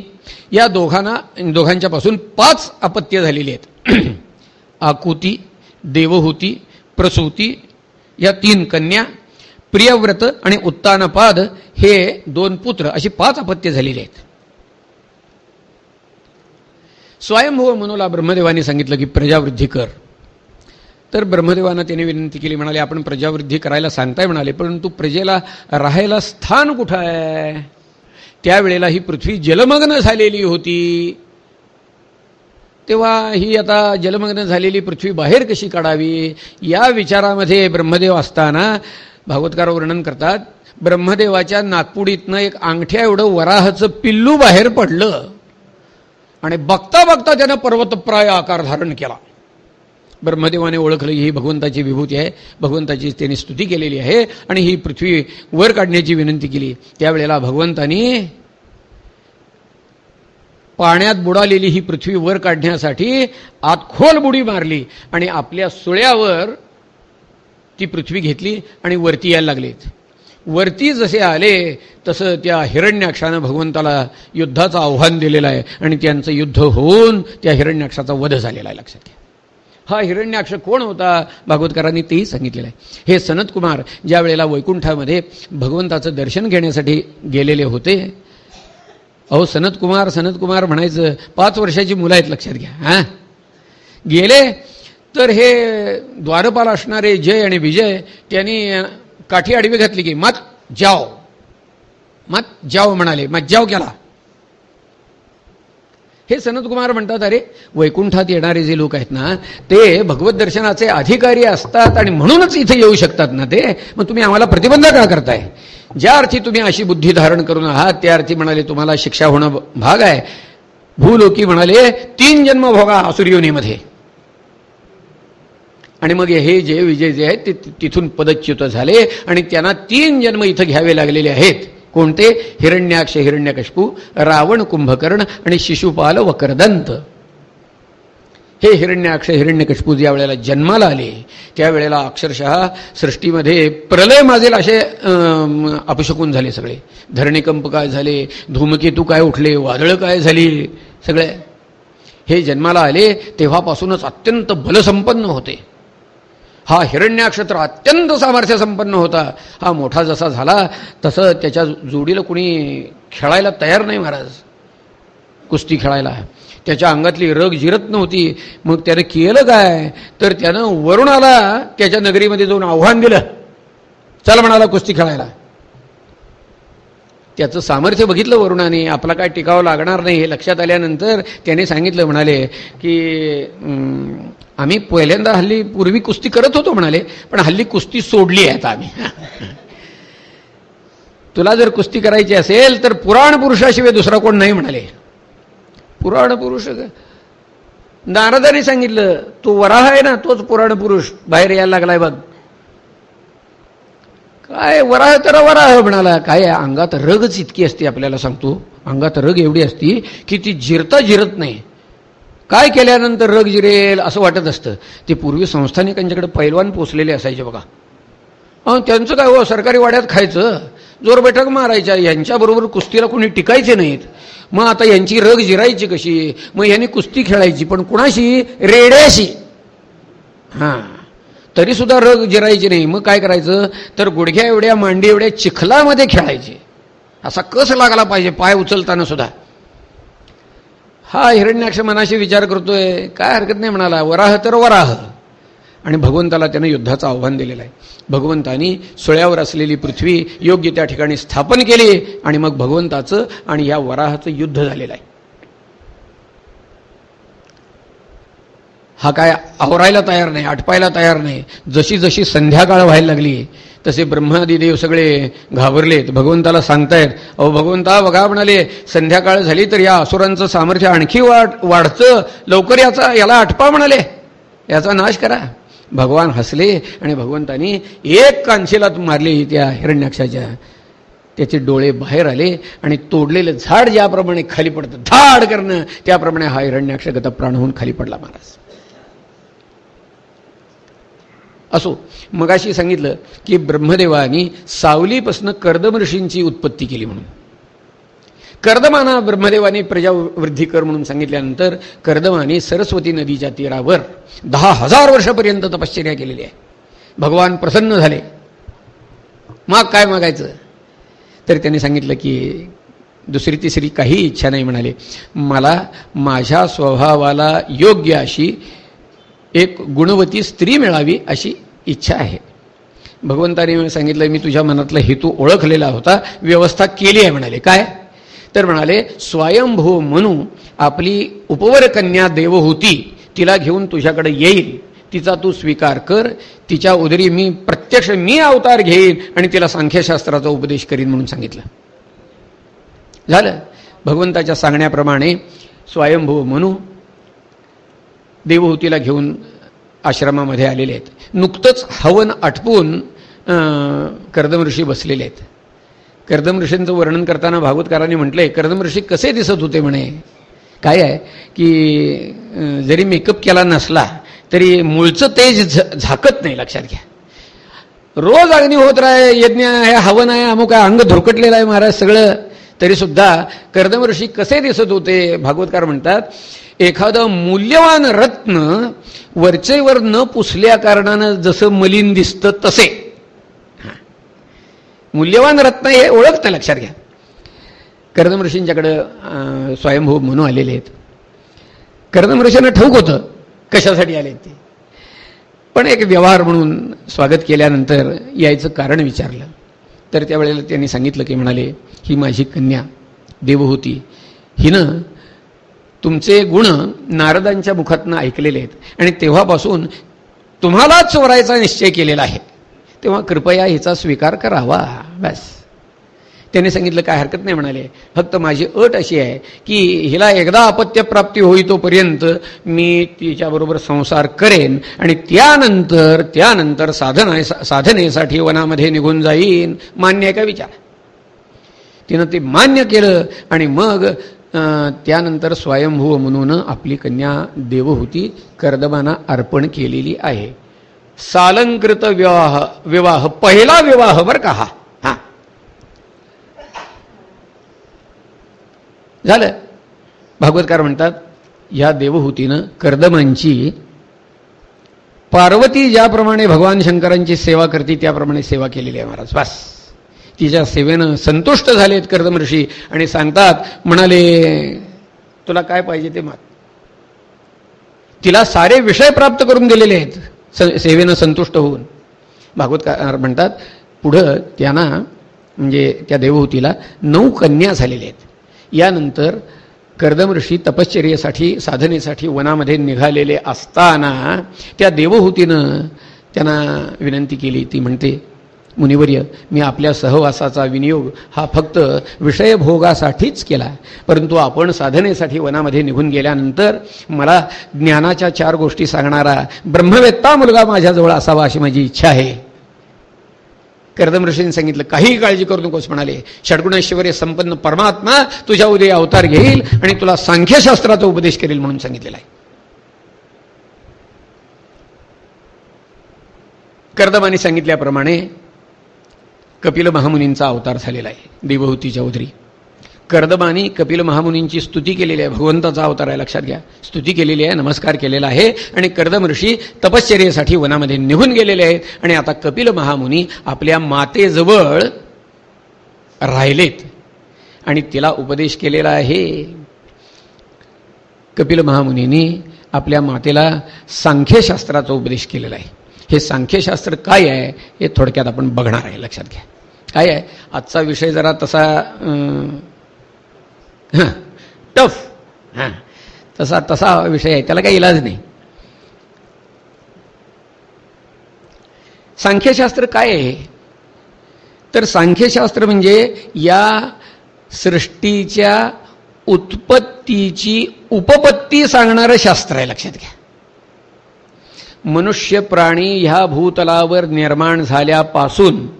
या दोघांना दोघांच्या पासून पाच अपत्य झालेली आहेत. आकुती देवहूती प्रसूती या तीन कन्या प्रियव्रत आणि उत्तानपाद हे दोन पुत्र अशी पाच अपत्य झालेली आहेत. स्वयंभू हो मनोला ब्रह्मदेवाने सांगितलं की प्रजावृद्धी कर. तर ब्रह्मदेवानं त्याने विनंती केली म्हणाले आपण प्रजावृद्धी करायला सांगताय म्हणाले परंतु प्रजेला राहायला स्थान कुठं आहे? त्यावेळेला ही पृथ्वी जलमग्न झालेली होती. तेव्हा ही आता जलमग्न झालेली पृथ्वी बाहेर कशी काढावी? या विचारामध्ये ब्रह्मदेव असताना भागवतकार वर्णन करतात ब्रह्मदेवाच्या नागपुडीतनं एक अंगठ्या एवढं वराहाचं पिल्लू बाहेर पडलं. आणि बघता बघता त्यानं पर्वतप्राय आकार धारण केला. ब्रह्मदेवाने ओळखलं ही भगवंताची विभूती आहे. भगवंताची त्यांनी स्तुती केलेली आहे. आणि ही पृथ्वी वर काढण्याची विनंती केली. त्यावेळेला भगवंतानी पाण्यात बुडालेली ही पृथ्वी वर काढण्यासाठी आत खोल बुडी मारली आणि आपल्या सुळ्यावर ती पृथ्वी घेतली आणि वरती यायला लागलीत. वरती जसे आले तसं त्या हिरण्याक्षानं भगवंताला युद्धाचं आव्हान दिलेलं आहे आणि त्यांचं युद्ध होऊन त्या हिरण्याक्षाचा वध झालेला आहे लक्षात घ्या. हा हिरण्याक्ष कोण होता? भागवतकरांनी तेही सांगितलेलं आहे. हे सनत कुमार ज्या वेळेला वैकुंठामध्ये भगवंताचं दर्शन घेण्यासाठी गेलेले होते अहो सनत कुमार सनत कुमार म्हणायचं पाच वर्षाची मुलं आहेत लक्षात घ्या हां? गेले तर हे द्वारपाल असणारे जय आणि विजय त्यांनी काठी आडवी घातली की मत जाओ. मत जाओ म्हणाले मत जाओ केला. हे सनतकुमार म्हणतात अरे वैकुंठात येणारे जे लोक आहेत ना ते भगवत दर्शनाचे अधिकारी असतात आणि म्हणूनच इथे येऊ शकतात ना ते. मग तुम्ही आम्हाला प्रतिबंध का करताय? ज्या अर्थी तुम्ही अशी बुद्धी धारण करून आहात त्या अर्थी म्हणाले तुम्हाला शिक्षा होणं भाग आहे. भूलोकी म्हणाले तीन जन्म भोगा असुर्योनीमध्ये आणि मग हे जे विजय जे आहेत ते तिथून पदच्युत झाले आणि त्यांना तीन जन्म इथं घ्यावे लागलेले आहेत. कोणते? हिरण्याक्ष हिरण्यकशपू रावण कुंभकर्ण आणि शिशुपाल वक्रदंत. हे हिरण्याक्ष हिरण्यकशपू ज्या वेळेला जन्माला आले त्यावेळेला अक्षरशः सृष्टीमध्ये प्रलय माजेल असे अपशकून झाले सगळे. धरणेकंप काय झाले? धूमकेतू काय उठले? वादळं काय झाली? सगळे. हे जन्माला आले तेव्हापासूनच अत्यंत बलसंपन्न होते. हा हिरण्याक्ष तर अत्यंत सामर्थ्य संपन्न होता. हा मोठा जसा झाला तसं त्याच्या जोडीला कुणी खेळायला तयार नाही महाराज. कुस्ती खेळायला. त्याच्या अंगातली रग जिरत नव्हती. मग त्यानं केलं काय? तर त्यानं वरुणाला त्याच्या नगरीमध्ये जाऊन आव्हान दिलं. चल म्हणाला कुस्ती खेळायला. त्याचं सामर्थ्य बघितलं वरुणाने आपला काय टिकावं लागणार नाही हे लक्षात आल्यानंतर त्याने सांगितलं म्हणाले की आम्ही पहिल्यांदा हल्ली पूर्वी कुस्ती करत होतो म्हणाले पण हल्ली कुस्ती सोडली आहे आता आम्ही. तुला जर कुस्ती करायची असेल तर पुराण पुरुषाशिवाय दुसरा कोण नाही म्हणाले. पुराण पुरुष? नारदाने सांगितलं तो वराह आहे ना तोच पुराण पुरुष बाहेर यायला लागलाय बघ. काय वराह तर वराह म्हणाला. काय अंगात रगच इतकी असते आपल्याला सांगतो. अंगात रग एवढी असती की ती जिरता जिरत नाही. काय केल्यानंतर रग जिरेल असं वाटत असतं. ते पूर्वी संस्थानिकांच्याकडे पैलवान पोचलेले असायचे बघा. त्यांचं काय हो सरकारी वाड्यात खायचं? जोर बैठक मारायच्या यांच्याबरोबर कुस्तीला कोणी टिकायचे नाहीत. मग आता यांची रग जिरायची कशी? मग यांनी कुस्ती खेळायची पण कुणाशी? रेड्याशी. हां. तरी सुद्धा रग जिरायची नाही. मग काय करायचं? तर गुडघ्या एवढ्या मांडी एवढ्या चिखलामध्ये खेळायचे. असा कस लागला पाहिजे? पाय उचलताना सुद्धा. हा हिरण्याक्ष मनाशी विचार करतोय. काय हरकत नाही म्हणाला. वराह तर वराह. आणि भगवंताला त्यानं युद्धाचं आव्हान दिलेलं आहे. भगवंतानी सुळ्यावर असलेली पृथ्वी योग्य त्या ठिकाणी स्थापन केली आणि मग भगवंताचं आणि या वराहाचं युद्ध झालेलं आहे. हा काय आवरायला तयार नाही आटपायला तयार नाही. जशी जशी संध्याकाळ व्हायला लागली तसे ब्रह्मादिदेव सगळे घाबरलेत. भगवंताला सांगतायत अहो भगवंता बघा म्हणाले संध्याकाळ झाली तर या असुरांचं सामर्थ्य आणखी वाढ वाढतं. लवकर याचा याला आटपा म्हणाले. याचा नाश करा. भगवान हसले आणि भगवंतानी एक कांशीला मारली त्या हिरण्याक्षाच्या. त्याचे डोळे बाहेर आले आणि तोडलेलं झाड ज्याप्रमाणे खाली पडतं धाड करणं त्याप्रमाणे हा हिरण्याक्ष गता प्राण होऊन खाली पडला महाराज. असो. मगाशी सांगितलं की ब्रह्मदेवानी सावलीपासून कर्दम ऋषींची उत्पत्ती केली म्हणून. कर्दमाना ब्रह्मदेवाने प्रजावृद्धी कर म्हणून सांगितल्यानंतर कर्दमाने सरस्वती नदीच्या तीरावर दहा हजार वर्षापर्यंत तपश्चर्या केलेली आहे. भगवान प्रसन्न झाले. माग काय मागायचं? तर त्यांनी सांगितलं की दुसरी तिसरी काही इच्छा नाही म्हणाले. मला माझ्या स्वभावाला योग्य अशी एक गुणवती स्त्री मिळावी अशी इच्छा आहे. भगवंताने सांगितलं मी तुझ्या मनातला हेतू ओळखलेला होता व्यवस्था केली आहे म्हणाले. काय? तर म्हणाले स्वयंभू म्हणू आपली उपवर कन्या देव होती तिला घेऊन तुझ्याकडे येईल. तिचा तू स्वीकार कर तिच्या उदरी मी प्रत्यक्ष मी अवतार घेईन आणि तिला सांख्यशास्त्राचा उपदेश करीन म्हणून सांगितलं. झालं. भगवंताच्या सांगण्याप्रमाणे स्वयंभू म्हणू देवहूतीला घेऊन आश्रमामध्ये आलेले आहेत. नुकतंच हवन आटपून कर्दम ऋषी बसलेले आहेत. कर्दम ऋषींचं वर्णन करताना भागवतकारांनी म्हटलंय कर्दम ऋषी कसे दिसत होते म्हणे? काय आहे? की जरी मेकअप केला नसला तरी मूळचं तेज झाकत नाही लक्षात घ्या. रोज अग्नी होत राय यज्ञ आहे हवन आहे अमुक आहे अंग धुरकटलेलं आहे महाराज सगळं. तरीसुद्धा कर्दम ऋषी कसे दिसत होते? भागवतकार म्हणतात एखादं मूल्यवान रत्न वरचेवर न पुसल्या कारणानं जसं मलिन दिसतं तसे. मूल्यवान रत्न हे ओळखतं लक्षात घ्या. कर्दम ऋषींच्याकडं स्वयंभू म्हणून आलेले आहेत. कर्दम ऋषींना ठाऊक होतं कशासाठी आले ते. पण एक व्यवहार म्हणून स्वागत केल्यानंतर यायचं कारण विचारलं. तर त्यावेळेला त्यांनी सांगितलं की म्हणाले ही माझी कन्या देवहूती हिनं तुमचे गुण नारदांच्या मुखातनं ऐकलेले आहेत. आणि तेव्हापासून तुम्हालाच चोरायचा निश्चय केलेला आहे. तेव्हा कृपया हिचा स्वीकार करावा. बस. त्याने सांगितलं काय हरकत नाही म्हणाले. फक्त माझी अट अशी आहे की हिला एकदा अपत्यप्राप्ती होईतोपर्यंत मी तिच्याबरोबर संसार करेन आणि त्यानंतर त्यानंतर साधना साधनेसाठी वनामध्ये निघून जाईन. मान्य आहे का विचार? तिनं ते मान्य केलं आणि मग त्यानंतर स्वयंभू म्हणून आपली कन्या देवहूती कर्दमाना अर्पण केलेली आहे. सालंकृत विवाह विवाह पहिला विवाह बर का हा हा झालं. भागवतकार म्हणतात या देवहूतीनं कर्दमांची पार्वती ज्याप्रमाणे भगवान शंकरांची सेवा करते त्याप्रमाणे सेवा केलेली आहे महाराज. वास तिच्या सेवेनं संतुष्ट झालेत कर्दम ऋषी आणि सांगतात म्हणाले तुला काय पाहिजे ते मात. तिला सारे विषय प्राप्त करून दिलेले आहेत सेवेनं संतुष्ट होऊन. भागवतकार म्हणतात पुढं त्यांना म्हणजे त्या देवहूतीला नऊ कन्या झालेल्या आहेत. यानंतर कर्दम ऋषी तपश्चर्येसाठी साधनेसाठी वनामध्ये निघालेले असताना त्या देवहूतीनं त्यांना विनंती केली. ती म्हणते मुनिवर्य मी आपल्या सहवासाचा विनियोग हा फक्त विषयभोगासाठीच केला. परंतु आपण साधनेसाठी वनामध्ये निघून गेल्यानंतर मला ज्ञानाच्या चार गोष्टी सांगणारा ब्रह्मवेत्ता मुलगा माझ्याजवळ असावा अशी माझी इच्छा आहे. कर्दम ऋषींनी सांगितलं काहीही काळजी करू नकोस म्हणाले. षडगुणेश्वरी संपन्न परमात्मा तुझ्या उदय अवतार घेईल आणि तुला सांख्यशास्त्राचा उपदेश करेल म्हणून सांगितलेला आहे. कर्दमाने सांगितल्याप्रमाणे कपिल महामुनींचा अवतार झालेला आहे देवहूती चौधरी कर्दमानी कपिल महामुनींची स्तुती केलेली आहे. भगवंताचा अवतार आहे लक्षात घ्या. स्तुती केलेली आहे नमस्कार केलेला आहे आणि कर्दम ऋषी तपश्चर्येसाठी वनामध्ये निघून गेलेले आहेत आणि आता कपिल महामुनी आपल्या मातेजवळ राहिलेत आणि तिला उपदेश केलेला आहे. कपिल महामुनींनी आपल्या मातेला सांख्यशास्त्राचा उपदेश केलेला आहे. हे सांख्यशास्त्र काय आहे हे थोडक्यात आपण बघणार आहे लक्षात घ्या. काय आहे? आजचा विषय जरा तसा टफ. हां. तसा तसा विषय आहे. त्याला काही इलाज नाही. सांख्यशास्त्र काय आहे? तर सांख्यशास्त्र म्हणजे या सृष्टीच्या उत्पत्तीची उपपत्ती सांगणारं शास्त्र आहे. लक्षात घ्या. मनुष्य प्राणी ह्या भूतलावर निर्माण झाल्यापासून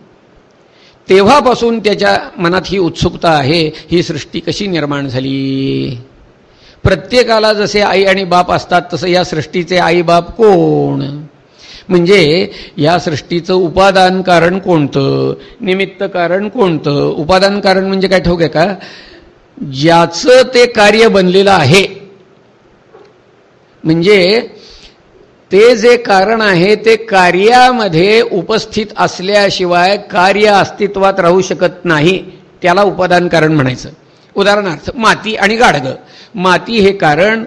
तेव्हापासून त्याच्या मनात ही उत्सुकता आहे ही सृष्टी कशी निर्माण झाली? प्रत्येकाला जसे आई आणि बाप असतात तसं या सृष्टीचे आई बाप कोण? म्हणजे या सृष्टीचं उपादान कारण कोणतं? निमित्त कारण कोणतं? उपादान कारण म्हणजे काय ठोक आहे का? ज्याचं ते कार्य बनलेलं आहे. म्हणजे ते जे कारण आहे ते कार्यामध्ये उपस्थित असल्याशिवाय कार्य अस्तित्वात राहू शकत नाही. त्याला उपादान कारण म्हणायचं. उदाहरणार्थ माती आणि गाडगं. माती हे कारण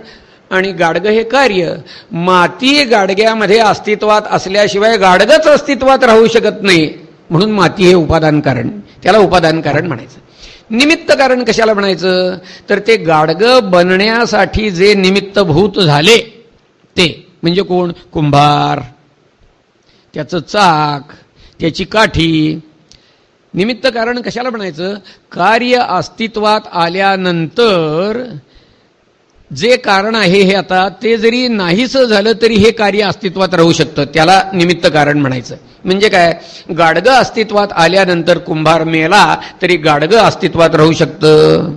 आणि गाडगं हे कार्य. माती गाडग्यामध्ये अस्तित्वात असल्याशिवाय गाडगंच अस्तित्वात राहू शकत नाही. म्हणून माती हे उपादान कारण. त्याला उपादान कारण म्हणायचं. निमित्त कारण कशाला म्हणायचं? तर ते गाडगं बनण्यासाठी जे निमित्तभूत झाले ते. म्हणजे कोण? कुंभार. त्याचं चाक त्याची काठी. निमित्त कारण कशाला म्हणायचं? कार्य अस्तित्वात आल्यानंतर जे कारण आहे हे आता ते जरी नाहीसं झालं तरी हे कार्य अस्तित्वात राहू शकतं. त्याला निमित्त कारण म्हणायचं. म्हणजे काय? गाडगं अस्तित्वात आल्यानंतर कुंभार मेला तरी गाडगं अस्तित्वात राहू शकतं.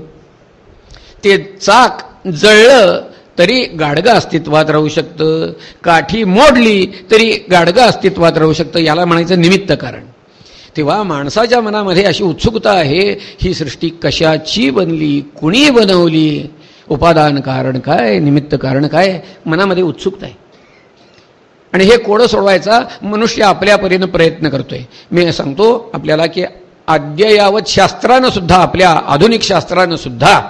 ते चाक जळलं तरी गाडगं अस्तित्वात राहू शकतं. काठी मोडली तरी गाडगं अस्तित्वात राहू शकतं याला म्हणायचं निमित्त कारण. तेव्हा माणसाच्या मनामध्ये अशी उत्सुकता आहे ही सृष्टी कशाची बनली कुणी बनवली? उपादान कारण काय निमित्त कारण काय? मनामध्ये उत्सुकता आहे. आणि हे कोडं सोडवायचा मनुष्य आपल्या परीनं प्रयत्न करतोय. मी सांगतो आपल्याला की अद्ययावत शास्त्रानं सुद्धा आपल्या आधुनिक शास्त्रानं सुद्धा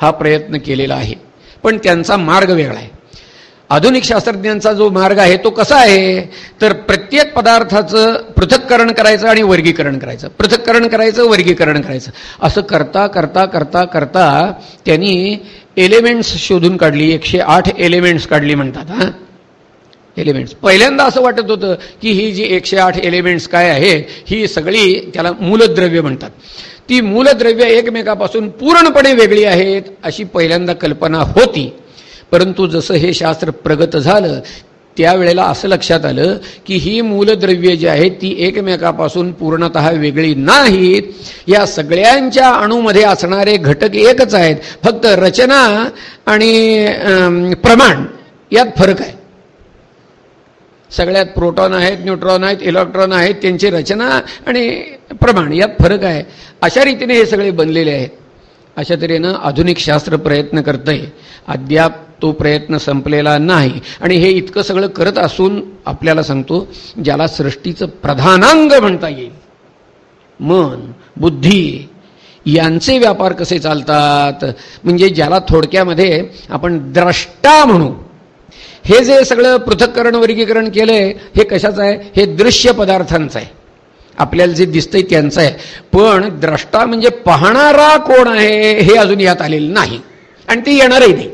हा प्रयत्न केलेला आहे. पण त्यांचा मार्ग वेगळा आहे. आधुनिक शास्त्रज्ञांचा जो मार्ग आहे तो कसा आहे? तर प्रत्येक पदार्थाचं पृथक्करण करायचं आणि वर्गीकरण करायचं. पृथक्करण करायचं वर्गीकरण करायचं. असं करता करता करता करता त्यांनी एलिमेंट्स शोधून काढली. एकशे आठ एलिमेंट्स काढली म्हणतात हां. एलिमेंट्स. पहिल्यांदा असं वाटत होतं की ही जी एकशे आठ एलिमेंट्स काय आहे ही सगळी त्याला मूलद्रव्य म्हणतात. ती मूलद्रव्य एकमेकापासून पूर्णपणे वेगळी आहेत अशी पहिल्यांदा कल्पना होती. परंतु जसं हे शास्त्र प्रगत झालं त्यावेळेला असं लक्षात आलं की ही मूलद्रव्य जी आहेत ती एकमेकापासून पूर्णत वेगळी नाहीत. या सगळ्यांच्या अणूमध्ये असणारे घटक एकच आहेत. फक्त रचना आणि प्रमाण यात फरक आहे. सगळ्यात प्रोटॉन आहेत न्यूट्रॉन आहेत इलेक्ट्रॉन आहेत त्यांची रचना आणि प्रमाण यात फरक आहे. अशा रीतीने हे सगळे बनलेले आहेत. अशा तऱ्हेनं आधुनिक शास्त्र प्रयत्न करतंय. अद्याप तो प्रयत्न संपलेला नाही. आणि हे इतकं सगळं करत असून आपल्याला सांगतो ज्याला सृष्टीचं प्रधानांग म्हणता येईल. मन बुद्धी यांचे व्यापार कसे चालतात? म्हणजे ज्याला थोडक्यामध्ये आपण द्रष्टा म्हणू. हे जे सगळं पृथक्करण वर्गीकरण केलंय हे कशाचं आहे? हे दृश्य पदार्थांचं आहे. आपल्याला जे दिसतंय त्यांचं आहे. पण द्रष्टा म्हणजे पाहणारा कोण आहे हे अजून यात आलेलं नाही. आणि ते येणारही नाही.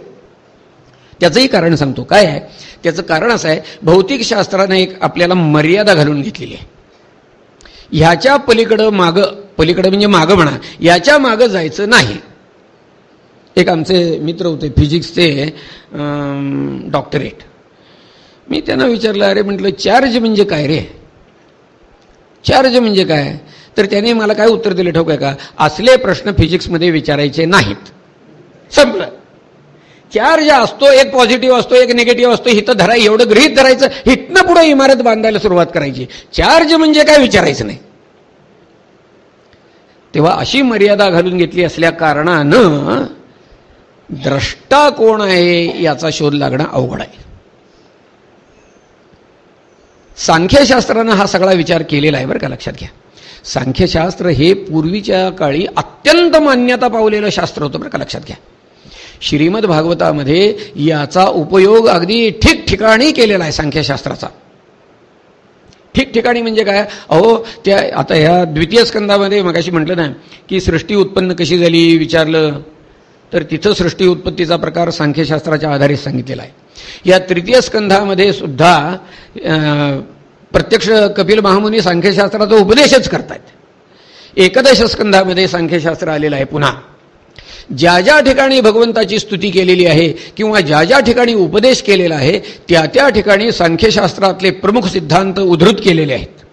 त्याचंही कारण सांगतो. काय आहे? त्याचं कारण असं आहे भौतिकशास्त्रानं एक आपल्याला मर्यादा घालून घेतलेली आहे. ह्याच्या पलीकडं मागं पलीकडं म्हणजे मागं म्हणा याच्या मागं जायचं नाही. एक आमचे मित्र होते फिजिक्सचे डॉक्टरेट मी त्यांना विचारलं अरे म्हटलं चार्ज म्हणजे काय रे? चार्ज म्हणजे काय? तर त्याने मला काय उत्तर दिलं ठोक आहे का? असले प्रश्न फिजिक्समध्ये विचारायचे नाहीत. संपलं. चार्ज असतो एक पॉझिटिव्ह असतो एक निगेटिव्ह असतो हिथं धराय एवढं गृहित धरायचं हिथनं पुढे इमारत बांधायला सुरुवात करायची. चार्ज म्हणजे काय विचारायचं नाही. तेव्हा अशी मर्यादा घालून घेतली असल्या कारणानं द्रष्टा कोण आहे याचा शोध लागणं अवघड आहे. सांख्यशास्त्रानं हा सगळा विचार केलेला आहे बरं का लक्षात घ्या. सांख्यशास्त्र हे पूर्वीच्या काळी अत्यंत मान्यता पावलेलं शास्त्र होतं बरं का लक्षात घ्या. श्रीमद भागवतामध्ये याचा उपयोग अगदी ठिकठिकाणी केलेला आहे सांख्यशास्त्राचा. ठिकठिकाणी म्हणजे काय? अहो त्या आता ह्या द्वितीय स्कंदामध्ये मगाशी म्हटलं ना की सृष्टी उत्पन्न कशी झाली विचारलं. तर तिथं सृष्टी उत्पत्तीचा प्रकार सांख्यशास्त्राच्या आधारे सांगितलेला आहे. या तृतीय स्कंधामध्ये सुद्धा प्रत्यक्ष कपिल महामुनी सांख्यशास्त्राचा उपदेशच करतायत. एकदश स्कंधामध्ये सांख्यशास्त्र आलेलं आहे पुन्हा. ज्या ज्या ठिकाणी भगवंताची स्तुती केलेली आहे किंवा ज्या ज्या ठिकाणी उपदेश केलेला आहे त्या त्या ठिकाणी सांख्यशास्त्रातले प्रमुख सिद्धांत उद्धृत केलेले आहेत.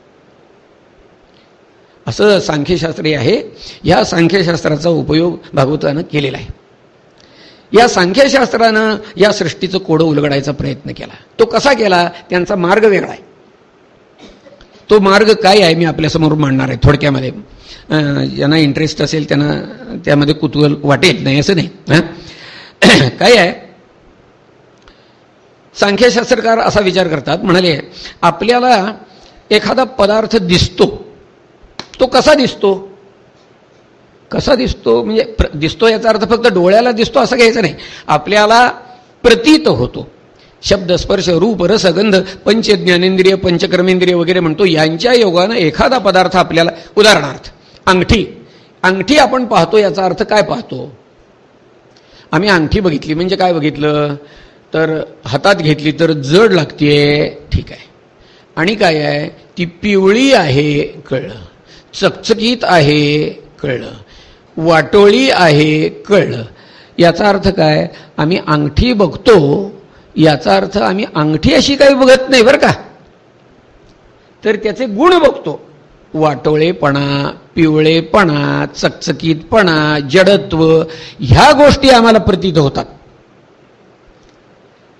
असं सांख्यशास्त्री आहे. या सांख्यशास्त्राचा उपयोग भागवतानं केलेला आहे. या सांख्यशास्त्रानं या सृष्टीचं कोडं उलगडायचा प्रयत्न केला. तो कसा केला? त्यांचा मार्ग वेगळा आहे. तो मार्ग काय आहे? मी आपल्यासमोर मांडणार आहे थोडक्यामध्ये. ज्यांना इंटरेस्ट असेल त्यांना त्यामध्ये कुतूहल वाटेल नाही असं नाही. काय आहे? सांख्यशास्त्रकार असा विचार करतात म्हणाले आपल्याला एखादा पदार्थ दिसतो. तो कसा दिसतो? कसा दिसतो? म्हणजे दिसतो याचा अर्थ फक्त डोळ्याला दिसतो असं घ्यायचं नाही. आपल्याला प्रतीत होतो. शब्द स्पर्श रूप रसगंध पंच ज्ञानेंद्रिय पंचकर्मेंद्रिय वगैरे म्हणतो यांच्या योगानं एखादा पदार्थ आपल्याला उदाहरणार्थ अंगठी. अंगठी आपण पाहतो याचा अर्थ काय पाहतो? आम्ही अंगठी बघितली म्हणजे काय बघितलं? तर हातात घेतली तर जड लागतीये ठीक आहे. आणि काय आहे? ती पिवळी आहे कळलं. चकचकीत आहे कळलं. वाटोळी आहे कळलं याचा अर्थ काय? आम्ही अंगठी बघतो याचा अर्थ आम्ही अंगठी अशी काही बघत नाही बरं का? तर त्याचे गुण बघतो. वाटोळेपणा पिवळेपणा चकचकीतपणा जडत्व ह्या गोष्टी आम्हाला प्रतीत होतात.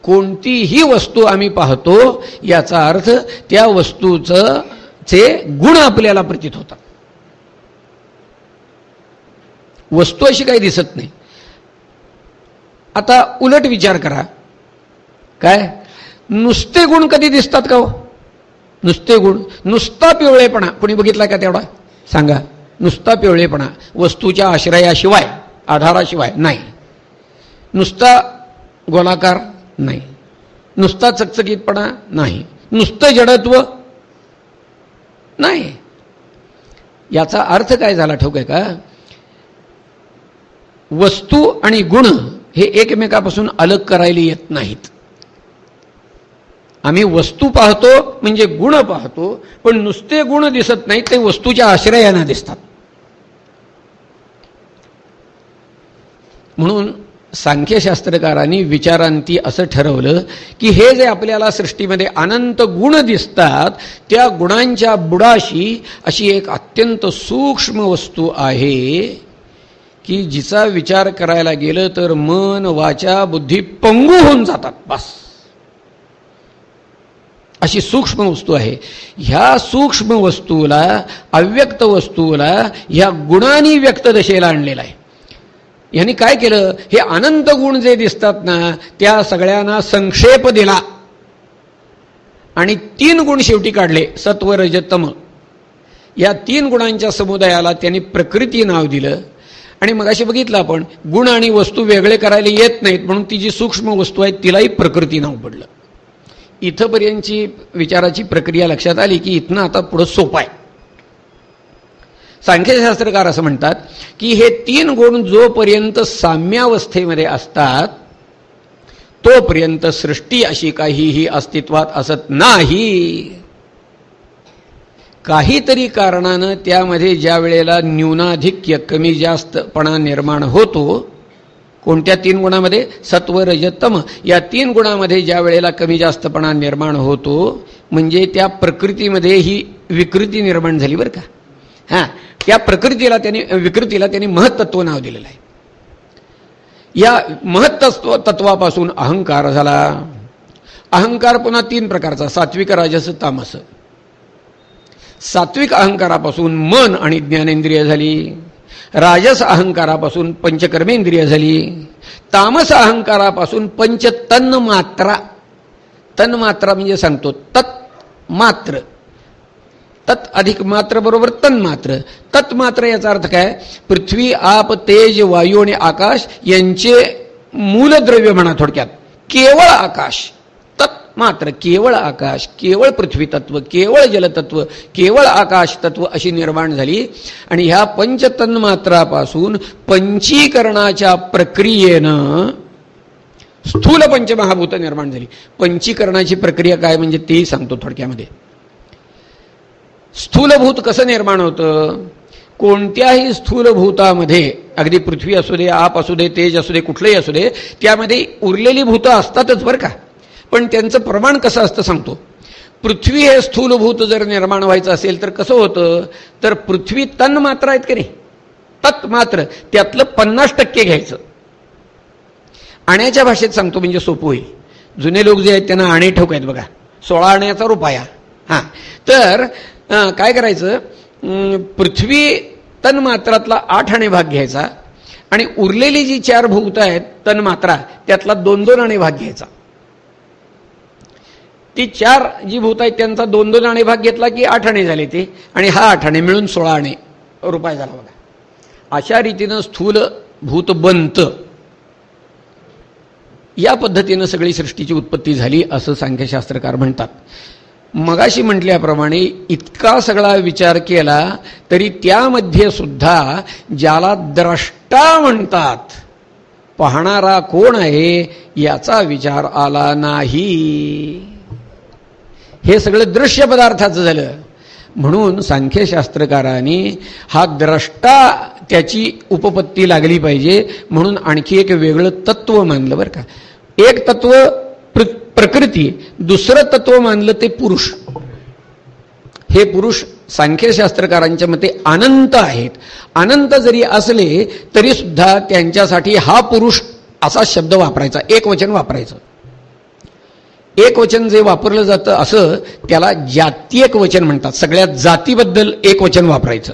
कोणतीही वस्तू आम्ही पाहतो याचा अर्थ त्या वस्तूचं चे गुण आपल्याला प्रतीत होतात. वस्तू अशी काही दिसत नाही. आता उलट विचार करा. काय? नुसते गुण कधी दिसतात का हो? नुसते गुण. नुसता पिवळेपणा. कोणी बघितला का तेवढा? सांगा. नुसता पिवळेपणा. वस्तूच्या आश्रयाशिवाय आधाराशिवाय नाही. नुसता गोलाकार नाही. नुसता चकचकीतपणा नाही. नुसतं जडत्व नाही. याचा अर्थ काय झाला ठोक आहे का? वस्तू आणि गुण हे एकमेकापासून अलग करायला येत नाहीत. आम्ही वस्तू पाहतो म्हणजे गुण पाहतो पण नुसते गुण दिसत नाहीत ते वस्तूच्या आश्रयानं दिसतात. म्हणून सांख्यशास्त्रकारांनी विचारांती असं ठरवलं की हे जे आपल्याला सृष्टीमध्ये अनंत गुण दिसतात त्या गुणांच्या बुडाशी अशी एक अत्यंत सूक्ष्म वस्तू आहे की जिचा विचार करायला गेलं तर मन वाचा बुद्धी पंगू होऊन जातात बस. अशी सूक्ष्म वस्तू आहे. ह्या सूक्ष्म वस्तूला अव्यक्त वस्तूला ह्या गुणांनी व्यक्त दशेला आणलेला आहे. यांनी काय केलं? हे अनंत गुण जे दिसतात ना त्या सगळ्यांना संक्षेप दिला. आणि तीन गुण शेवटी काढले सत्व रजतम. या तीन गुणांच्या समुदायाला त्यांनी प्रकृती नाव दिलं. आणि मग असे बघितलं आपण गुण आणि वस्तू वेगळे करायला येत नाहीत म्हणून ती जी सूक्ष्म वस्तू आहे तिलाही प्रकृती नाव पडलं इथंपर्यंतची विचाराची प्रक्रिया लक्षात आली की इथनं आता पुढं सोपं आहे. सांख्यशास्त्रकार असं म्हणतात की हे तीन गुण जोपर्यंत साम्यावस्थेमध्ये असतात तोपर्यंत सृष्टी अशी काहीही अस्तित्वात असत नाही. काहीतरी कारणानं त्यामध्ये ज्या वेळेला न्यूनाधिक्य कमी जास्तपणा निर्माण होतो कोणत्या तीन गुणामध्ये? सत्व रजतम या तीन गुणामध्ये ज्या वेळेला कमी जास्तपणा निर्माण होतो म्हणजे त्या प्रकृतीमध्ये ही विकृती निर्माण झाली बरं का. हां त्या प्रकृतीला त्यांनी विकृतीला त्यांनी महत्त्व नाव दिलेलं आहे. या महत्त्व तत्वापासून अहंकार झाला. अहंकार पुन्हा तीन प्रकारचा सात्विक राजस तामस. सात्विक अहंकारापासून मन आणि ज्ञानेंद्रिय झाली. राजस अहंकारापासून पंचकर्मेंद्रिय झाली. तामस अहंकारापासून पंच तन्मात्रा. तन्मात्रा म्हणजे सांगतो तत् मात्र. तत् अधिक मात्र बरोबर तन्मात्र. तत्मात्र याचा अर्थ काय? पृथ्वी आप तेज वायू आणि आकाश यांचे मूलद्रव्य म्हणा थोडक्यात. केवळ आकाश. मात्र केवळ आकाश केवळ पृथ्वी तत्व केवळ जलतत्व केवळ आकाश तत्व अशी निर्माण झाली. आणि ह्या पंचतन्मात्रापासून पंचीकरणाच्या प्रक्रियेनं स्थूल पंचमहाभूत निर्माण झाली. पंचीकरणाची प्रक्रिया काय म्हणजे तेही सांगतो थोडक्यामध्ये. स्थूलभूत कसं निर्माण होतं? कोणत्याही स्थूलभूतामध्ये अगदी पृथ्वी असू दे आप असू दे तेज असू दे कुठलंही असू दे त्यामध्ये उरलेली भूतं असतातच बरं का. पण त्यांचं प्रमाण कसं असतं सांगतो. पृथ्वी हे स्थूलभूत जर निर्माण व्हायचं असेल तर कसं होतं? तर पृथ्वी तन मात्र आहेत की नाही? तत् मात्र. त्यातलं पन्नास टक्के घ्यायचं. आण्याच्या भाषेत सांगतो म्हणजे सोपं होईल. जुने लोक जे आहेत त्यांना आणे ठोक आहेत बघा. सोळा आण्याचा रुपया. हां. तर काय करायचं? पृथ्वी तन्मात्रातला आठ आणे भाग घ्यायचा आणि उरलेली जी चार भूत आहेत तन्मात्रा त्यातला दोन दोन आणे भाग घ्यायचा. ती चार जी भूत आहेत त्यांचा दोन दोन आणे भाग घेतला की आठ आणे झाले ते. आणि हा आठ आणे मिळून सोळा आणे रुपये झाला बघा. अशा रीतीनं स्थूल भूत बनत या पद्धतीनं सगळी सृष्टीची उत्पत्ती झाली असं सांख्यशास्त्रकार म्हणतात. मगाशी म्हटल्याप्रमाणे इतका सगळा विचार केला तरी त्यामध्ये सुद्धा ज्याला द्रष्टा म्हणतात पाहणारा कोण आहे याचा विचार आला नाही. हे सगळं दृश्य पदार्थाचं झालं. म्हणून सांख्यशास्त्रकारांनी हा द्रष्टा त्याची उपपत्ती लागली पाहिजे म्हणून आणखी एक वेगळं तत्व मानलं बरं का. एक तत्व प्रकृती दुसरं तत्व मानलं ते पुरुष. हे पुरुष सांख्यशास्त्रकारांच्या मते अनंत आहेत. अनंत जरी असले तरी सुद्धा त्यांच्यासाठी हा पुरुष असा शब्द वापरायचा एक वचन वापरायचं. एक वचन जे वापरलं जातं असं त्याला जातीयक वचन म्हणतात. सगळ्या जातीबद्दल एक वचन वापरायचं.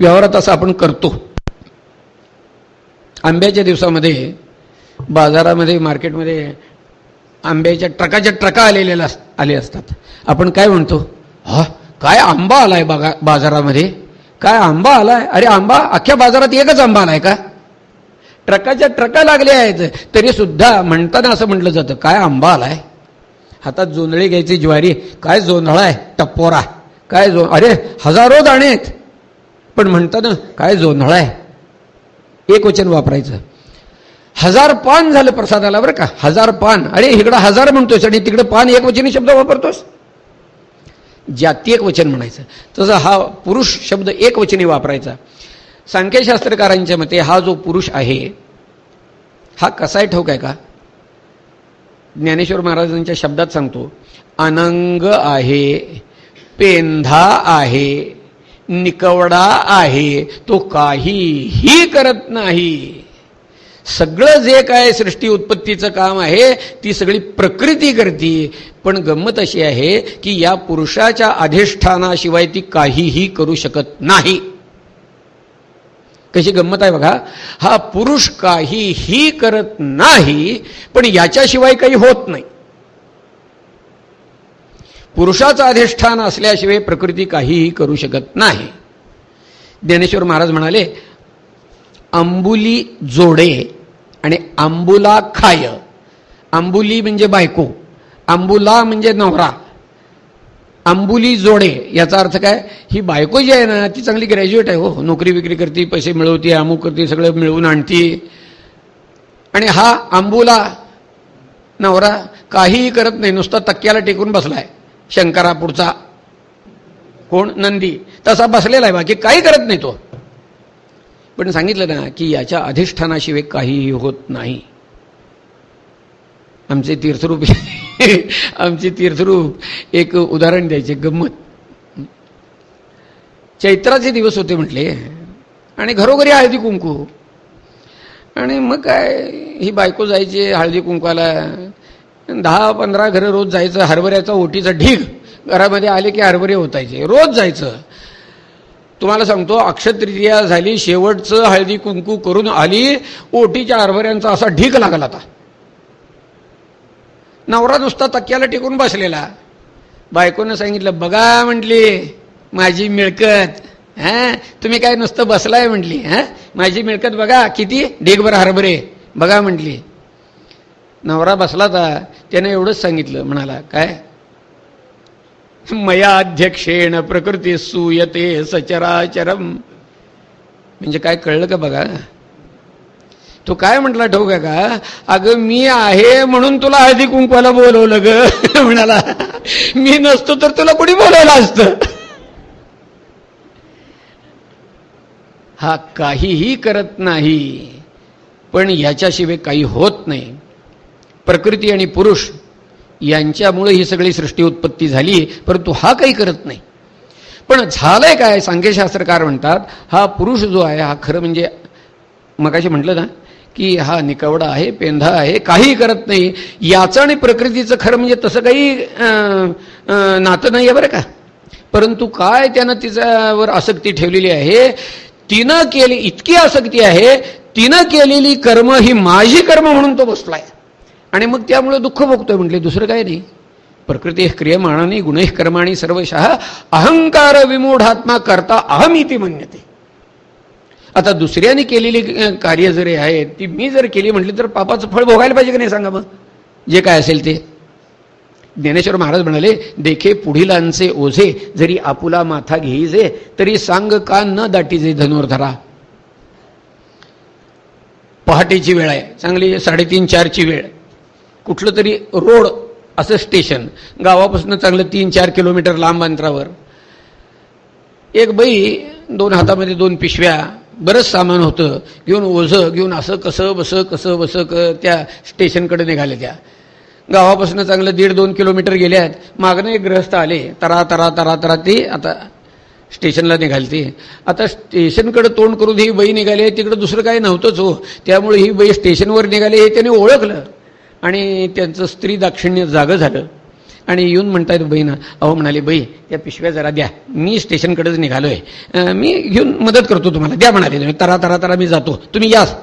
व्यवहारात असं आपण करतो. आंब्याच्या दिवसामध्ये बाजारामध्ये मार्केटमध्ये आंब्याच्या ट्रकाच्या ट्रका आलेल्या आले असतात. आपण काय म्हणतो? हा काय आंबा आलाय बागा बाजारामध्ये? काय आंबा आलाय? अरे आंबा अख्ख्या बाजारात एकच आंबा आलाय का? ट्रकाच्या ट्रका लागल्या आहेत. तरी सुद्धा म्हणताना असं म्हटलं जातं काय आंबा आलाय हातात जोंधळी घ्यायची ज्वारी काय जोंधळाय टप्पोरा काय जो अरे हजारो दाणे आहेत. पण म्हणताना काय जोंधळाय एक वचन वापरायचं. हजार पान झालं प्रसादाला बरं का हजार पान. अरे इकडं हजार म्हणतोस आणि तिकडं पान एक वचनी शब्द वापरतोस? जाती एक वचन म्हणायचं. तसं हा पुरुष शब्द एक वचनी वापरायचा. सांख्यशास्त्रकारांच्या मते हा जो पुरुष आहे हा कसा आहे ठोक आहे का? ज्ञानेश्वर महाराजांच्या शब्दात सांगतो अनंग आहे पेंधा आहे निकवडा आहे तो काहीही करत नाही. सगळं जे काय सृष्टी उत्पत्तीचं काम आहे ती सगळी प्रकृती करते. पण गंमत अशी आहे की या पुरुषाच्या अधिष्ठानाशिवाय ती काहीही करू शकत नाही. कशी गंमत आहे बघा? हा पुरुष काहीही करत नाही पण याच्याशिवाय काही होत नाही. पुरुषाचं अधिष्ठान असल्याशिवाय प्रकृती काहीही करू शकत नाही. ज्ञानेश्वर महाराज म्हणाले अंबुली जोडे आणि आंबुला खाय. आंबुली म्हणजे बायको आंबुला म्हणजे नवरा. आंबुली जोडे याचा अर्थ काय? ही बायको जी आहे ना ती चांगली ग्रॅज्युएट आहे. हो, हो नोकरी विक्री करते पैसे मिळवते अमुक करते सगळं मिळवून आणते. आणि हा आंबुला नवरा काहीही करत नाही नुसता तक्क्याला टेकून बसलाय. शंकरापूरचा. कोण? नंदी. तसा बसलेला आहे बाकी काही करत नाही तो. पण सांगितलं ना की याच्या अधिष्ठानाशिवाय काहीही होत नाही. आमचे तीर्थरूप आमचे तीर्थरूप एक उदाहरण द्यायचे गंमत. चैत्राचे दिवस होते म्हटले. आणि घरोघरी हळदी कुंकू. आणि मग काय ही बायको जायची हळदी कुंकवाला. दहा पंधरा घरं रोज जायचं हरभऱ्याचा ओटीचा ढीग. घरामध्ये आले की हरभरे होतायचे रोज जायचं. तुम्हाला सांगतो अक्षतृतीया झाली शेवटचं हळदी कुंकू करून आली ओटीच्या हरभऱ्यांचा असा ढीक लागला आता नवरा नुसता तक्क्याला टिकून बसलेला. बायकोनं सांगितलं बघा म्हटली माझी मिळकत. हा? तुम्ही काय नुसतं बसलाय? म्हटली हा? माझी मिळकत बघा किती? ढेगभर हरभरे. बघा म्हटली. नवरा बसला तर त्याने एवढंच सांगितलं म्हणाला काय? मया अध्यक्षेण प्रकृती सुयते सचराचरम. म्हणजे काय कळलं का बघा? तो काय म्हटला ठोक का अगं मी आहे म्हणून तुला हळदी कुंकवाला बोलवलं ग. म्हणाला मी नसतो तर तुला कुणी बोलवलं असतं? हा काहीही करत नाही पण याच्याशिवाय काही होत नाही. प्रकृती आणि पुरुष यांच्यामुळे ही सगळी सृष्टी उत्पत्ती झाली परंतु हा काही करत नाही. पण झालंय काय? सांख्यशास्त्रकार म्हणतात हा पुरुष जो आहे हा खरं म्हणजे मगाशी म्हटलं ना की हा निकवडा आहे पेंधा आहे काही करत नाही. याचं आणि प्रकृतीचं खरं म्हणजे तसं काही नातं नाही आहे बरं का. परंतु काय त्यानं तिच्यावर आसक्ती ठेवलेली आहे? तिनं केली इतकी आसक्ती आहे तिनं केलेली कर्म ही माझी कर्म म्हणून तो बसलाय. आणि मग त्यामुळे दुःख भोगतोय म्हटले दुसरं काय नाही. प्रकृती क्रियमाणाने गुणेह कर्माणी सर्वशः अहंकार विमूढात्मा करता अहमिती म्हणते आता दुसऱ्याने केलेली कार्य जरी आहे ती मी जर केली म्हटली तर पापाचं फळ भोगायला पाहिजे का नाही सांगा मग जे काय असेल ते. ज्ञानेश्वर महाराज म्हणाले देखे पुढीलांचे ओझे जरी आपुला माथा घेईजे तरी सांग का न दाटीजे धनुर्धरा? पहाटेची वेळ आहे. चांगली साडेतीन चारची वेळ. कुठलं तरी रोड असं स्टेशन. गावापासून चांगलं तीन चार किलोमीटर लांब अंतरावर. एक बाई दोन हातामध्ये दोन पिशव्या बरंच सामान होतं. घेऊन ओझं घेऊन असं कसं बसं कसं बसं क त्या स्टेशनकडे निघाले त्या. गावापासून चांगलं दीड दोन किलोमीटर गेल्यात. मागणं एक ग्रहस्थ आले. तरा तरा तरा तरा ती आता स्टेशनला निघाली ती आता स्टेशनकडे तोंड करून ही बाई निघाली तिकडं दुसरं काही नव्हतंच हो. त्यामुळे ही बाई स्टेशनवर निघाली हे त्याने ओळखलं. आणि त्यांचं स्त्री दाक्षिण्य जागं झालं. आणि येऊन म्हणतायत बहीण अहो म्हणाले बाई त्या पिशव्या जरा द्या. मी स्टेशनकडेच आहे मी घेऊन मदत करतो तुम्हाला. द्या म्हणाले तुम्ही. तरा तरा तरा मी जातो. तुम्ही यास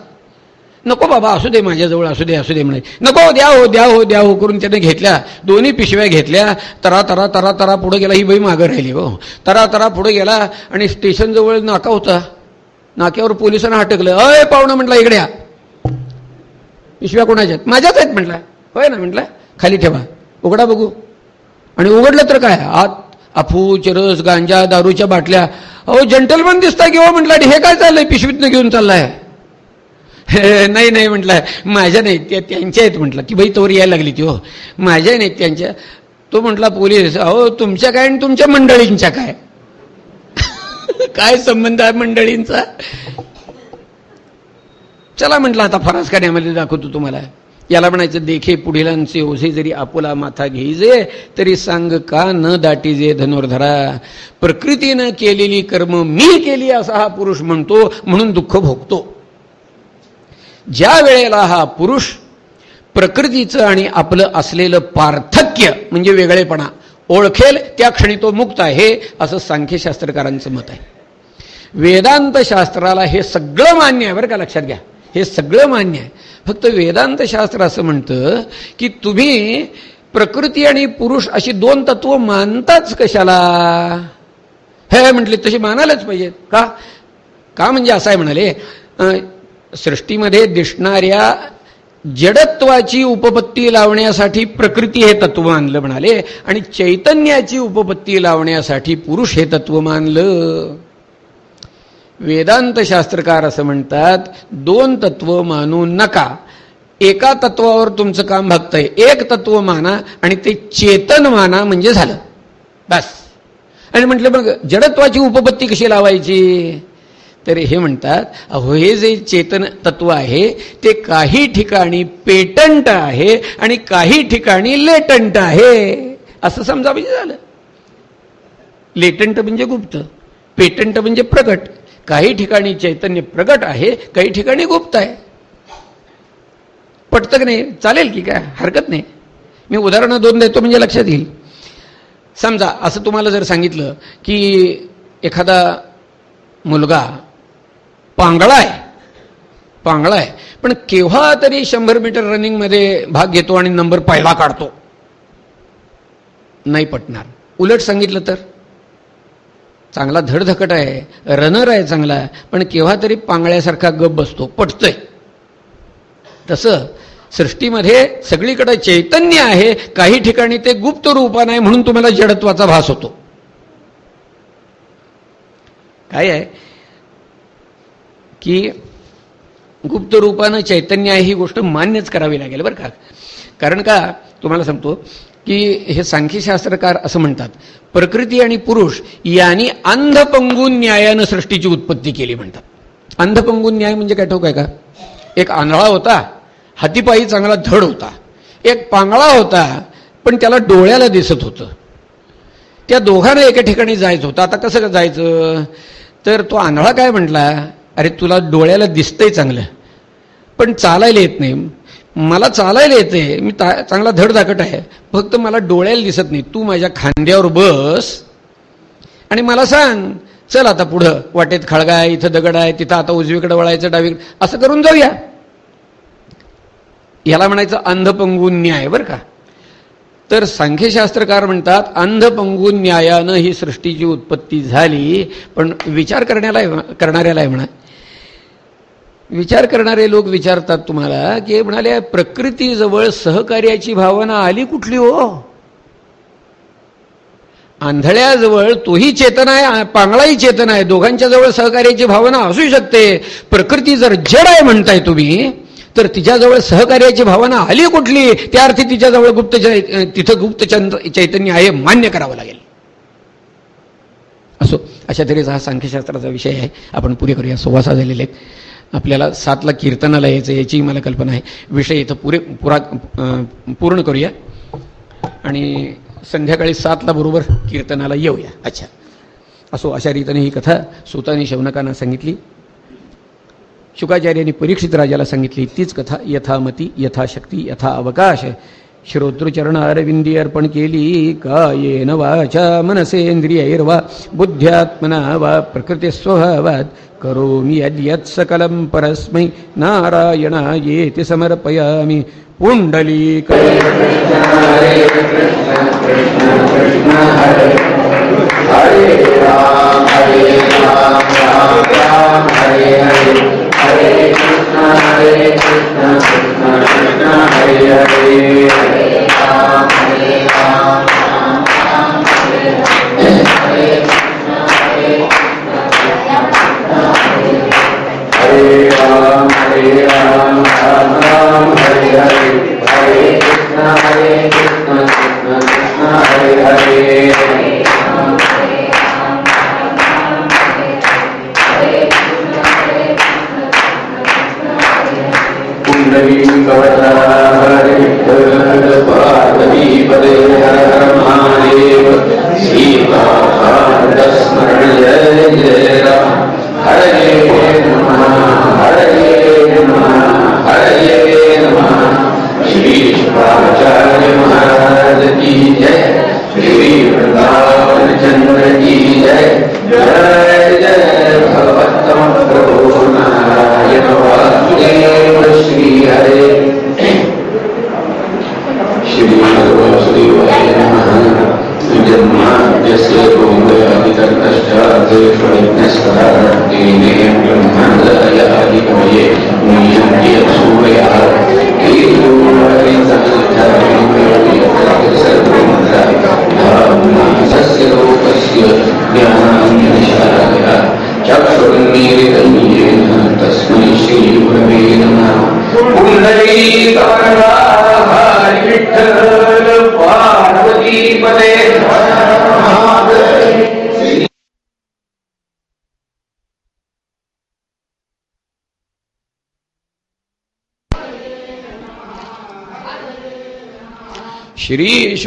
नको बाबा असू दे माझ्याजवळ असू दे असू दे म्हणे. नको द्या हो द्या हो द्या हो करून त्याने घेतल्या. दोन्ही पिशव्या घेतल्या. तरा तरा तरा तरा पुढे गेला. ही बाई मागं राहिली हो. तरा तरा पुढे गेला आणि स्टेशनजवळ नाका होता. नाक्यावर पोलिसांना हटकलं अय पाहुणं म्हटलं इकडे पिशव्या कोणाच्या आहेत? माझ्याच आहेत म्हटलं. होय ना म्हटलं. खाली ठेवा. उघडा बघू. आणि उघडलं तर काय? आत अफू चरस गांजा दारूच्या बाटल्या. अहो जंटलमन दिसता किंवा म्हटलं हे काय चाललंय? पिशवीतनं घेऊन चाललाय. नाही नाही म्हटलं. माझ्या नाही त्या त्यांच्या आहेत म्हटलं. की बाई तोवर यायला लागली ती हो. माझ्या नाहीत त्यांच्या तो म्हटला पोलीस अहो तुमच्या काय आणि तुमच्या मंडळींच्या काय? काय संबंध आहे मंडळींचा? चला म्हटलं आता फरास कार्यामध्ये दाखवतो तुम्हाला. याला म्हणायचं देखे पुढीलांचे ओझे जरी आपुला माथा घेईजे तरी सांग का न दाटीजे धनुर्धरा? प्रकृतीनं केलेली कर्म मी केली असा हा पुरुष म्हणतो म्हणून दुःख भोगतो. ज्या वेळेला हा पुरुष प्रकृतीचं आणि आपलं असलेलं पार्थक्य म्हणजे वेगळेपणा ओळखेल त्या क्षणी तो मुक्त आहे असं सांख्यशास्त्रकारांचं मत आहे. वेदांत शास्त्राला हे सगळं मान्य आहे बरं का? लक्षात घ्या. हे सगळं मान्य आहे. फक्त वेदांत शास्त्र असं म्हणतं की तुम्ही प्रकृती आणि पुरुष अशी दोन तत्व मानताच कशाला? हे म्हटले तशी मानायलाच पाहिजेत. का? का म्हणजे असं आहे म्हणाले सृष्टीमध्ये दिसणाऱ्या जडत्वाची उपपत्ती लावण्यासाठी प्रकृती हे तत्व मानलं म्हणाले आणि चैतन्याची उपपत्ती लावण्यासाठी पुरुष हे तत्व मानलं. वेदांत शास्त्रकार असं म्हणतात दोन तत्व मानू नका. एका तत्वावर तुमचं काम भागतंय. एक तत्व माना आणि ते चेतन माना म्हणजे झालं. बस. आणि म्हटलं मग जडत्वाची उपपत्ती कशी लावायची? तर हे म्हणतात अहो हे जे चेतन तत्व आहे ते काही ठिकाणी पेटंट आहे आणि काही ठिकाणी लेटंट आहे. असं समजा म्हणजे झालं? लेटंट म्हणजे गुप्त पेटंट म्हणजे प्रकट काही ठिकाणी चैतन्य प्रगट आहे काही ठिकाणी गुप्त आहे. पटतं नाही चालेल की काय? हरकत नाही. मी उदाहरणं दोन देतो म्हणजे लक्षात येईल. समजा असं तुम्हाला जर सांगितलं की एखादा मुलगा पांगळा आहे पांगळा आहे पण केव्हा तरी शंभर मीटर रनिंगमध्ये भाग घेतो आणि नंबर पहिला काढतो? नाही पटणार. उलट सांगितलं तर? चांगला धडधकट आहे रनर आहे चांगला पण केव्हा तरी पांगळ्यासारखा गप बसतो पटतोय. तसं सृष्टीमध्ये सगळीकडे चैतन्य आहे काही ठिकाणी ते गुप्त रूपान आहे म्हणून तुम्हाला जडत्वाचा भास होतो. काय आहे? की गुप्त रूपानं चैतन्य आहे ही गोष्ट मान्यच करावी लागेल बरं का? कारण का? तुम्हाला सांगतो की हे सांख्यशास्त्रकार असं म्हणतात प्रकृती आणि पुरुष यांनी अंधपंगून न्यायानं सृष्टीची उत्पत्ती केली म्हणतात. अंधपंगून न्याय म्हणजे काय ठोक आहे का? एक आंधळा होता हातीपायी चांगला धड होता एक पांगळा होता पण त्याला डोळ्याला दिसत होतं. त्या दोघांना एका ठिकाणी जायचं होतं. आता कसं जायचं? तर तो आंधळा काय म्हटला अरे तुला डोळ्याला दिसतंय चांगलं पण चालायला येत नाही. मला चालायला येते मी ता चांगला धडधाकट आहे. फक्त मला डोळ्याला दिसत नाही. तू माझ्या खांद्यावर बस. आणि मला सांग चल आता पुढं. वाटेत खळगा आहे इथं दगड आहे तिथं आता उजवीकडे वळायचं डावीकडे. असं करून जाऊया. याला म्हणायचं अंधपंगून न्याय बरं का? तर सांख्यशास्त्रकार म्हणतात अंधपंगून न्यायानं ही सृष्टीची उत्पत्ती झाली. पण विचार करण्याला करणाऱ्याला आहे म्हणा. विचार करणारे लोक विचारतात तुम्हाला की म्हणाले प्रकृतीजवळ सहकार्याची भावना आली कुठली हो? आंधळ्याजवळ तोही चेतन आहे पांगळाही चेतन आहे दोघांच्या जवळ सहकार्याची भावना असू शकते. प्रकृती जर जड आहे म्हणताय तुम्ही तर तिच्याजवळ सहकार्याची भावना आली कुठली? त्या अर्थी तिच्याजवळ गुप्त तिथं गुप्त चैतन्य आहे मान्य करावं लागेल. असो अशा तऱ्हेचा हा सांख्यशास्त्राचा विषय आहे. आपण पुरे करूया सुवासा झालेले आहेत. आपल्याला सातला कीर्तनाला यायचं याचीही मला कल्पना आहे. विषय इथं पुरे पुरा पूर्ण करूया. आणि संध्याकाळी सातला बरोबर कीर्तनाला येऊया. अच्छा. असो अशा रीतीने ही कथा सुतानी शौनकांना सांगितली. शुकाचार्यांनी परीक्षित राजाला सांगितली तीच कथा यथामती यथाशक्ती यथा अवकाश श्रोतृचरण अरविंदी अर्पण केली कायेन वाचा मनसेंद्रियैर्वा बुद्ध्यात्मना वा प्रकृती स्वभावात करोमि यद्यत्सकलं परस्मै नारायणायेति समर्पयामि। पुण्डली Hare Ram, Hare Ram, Ram Ram,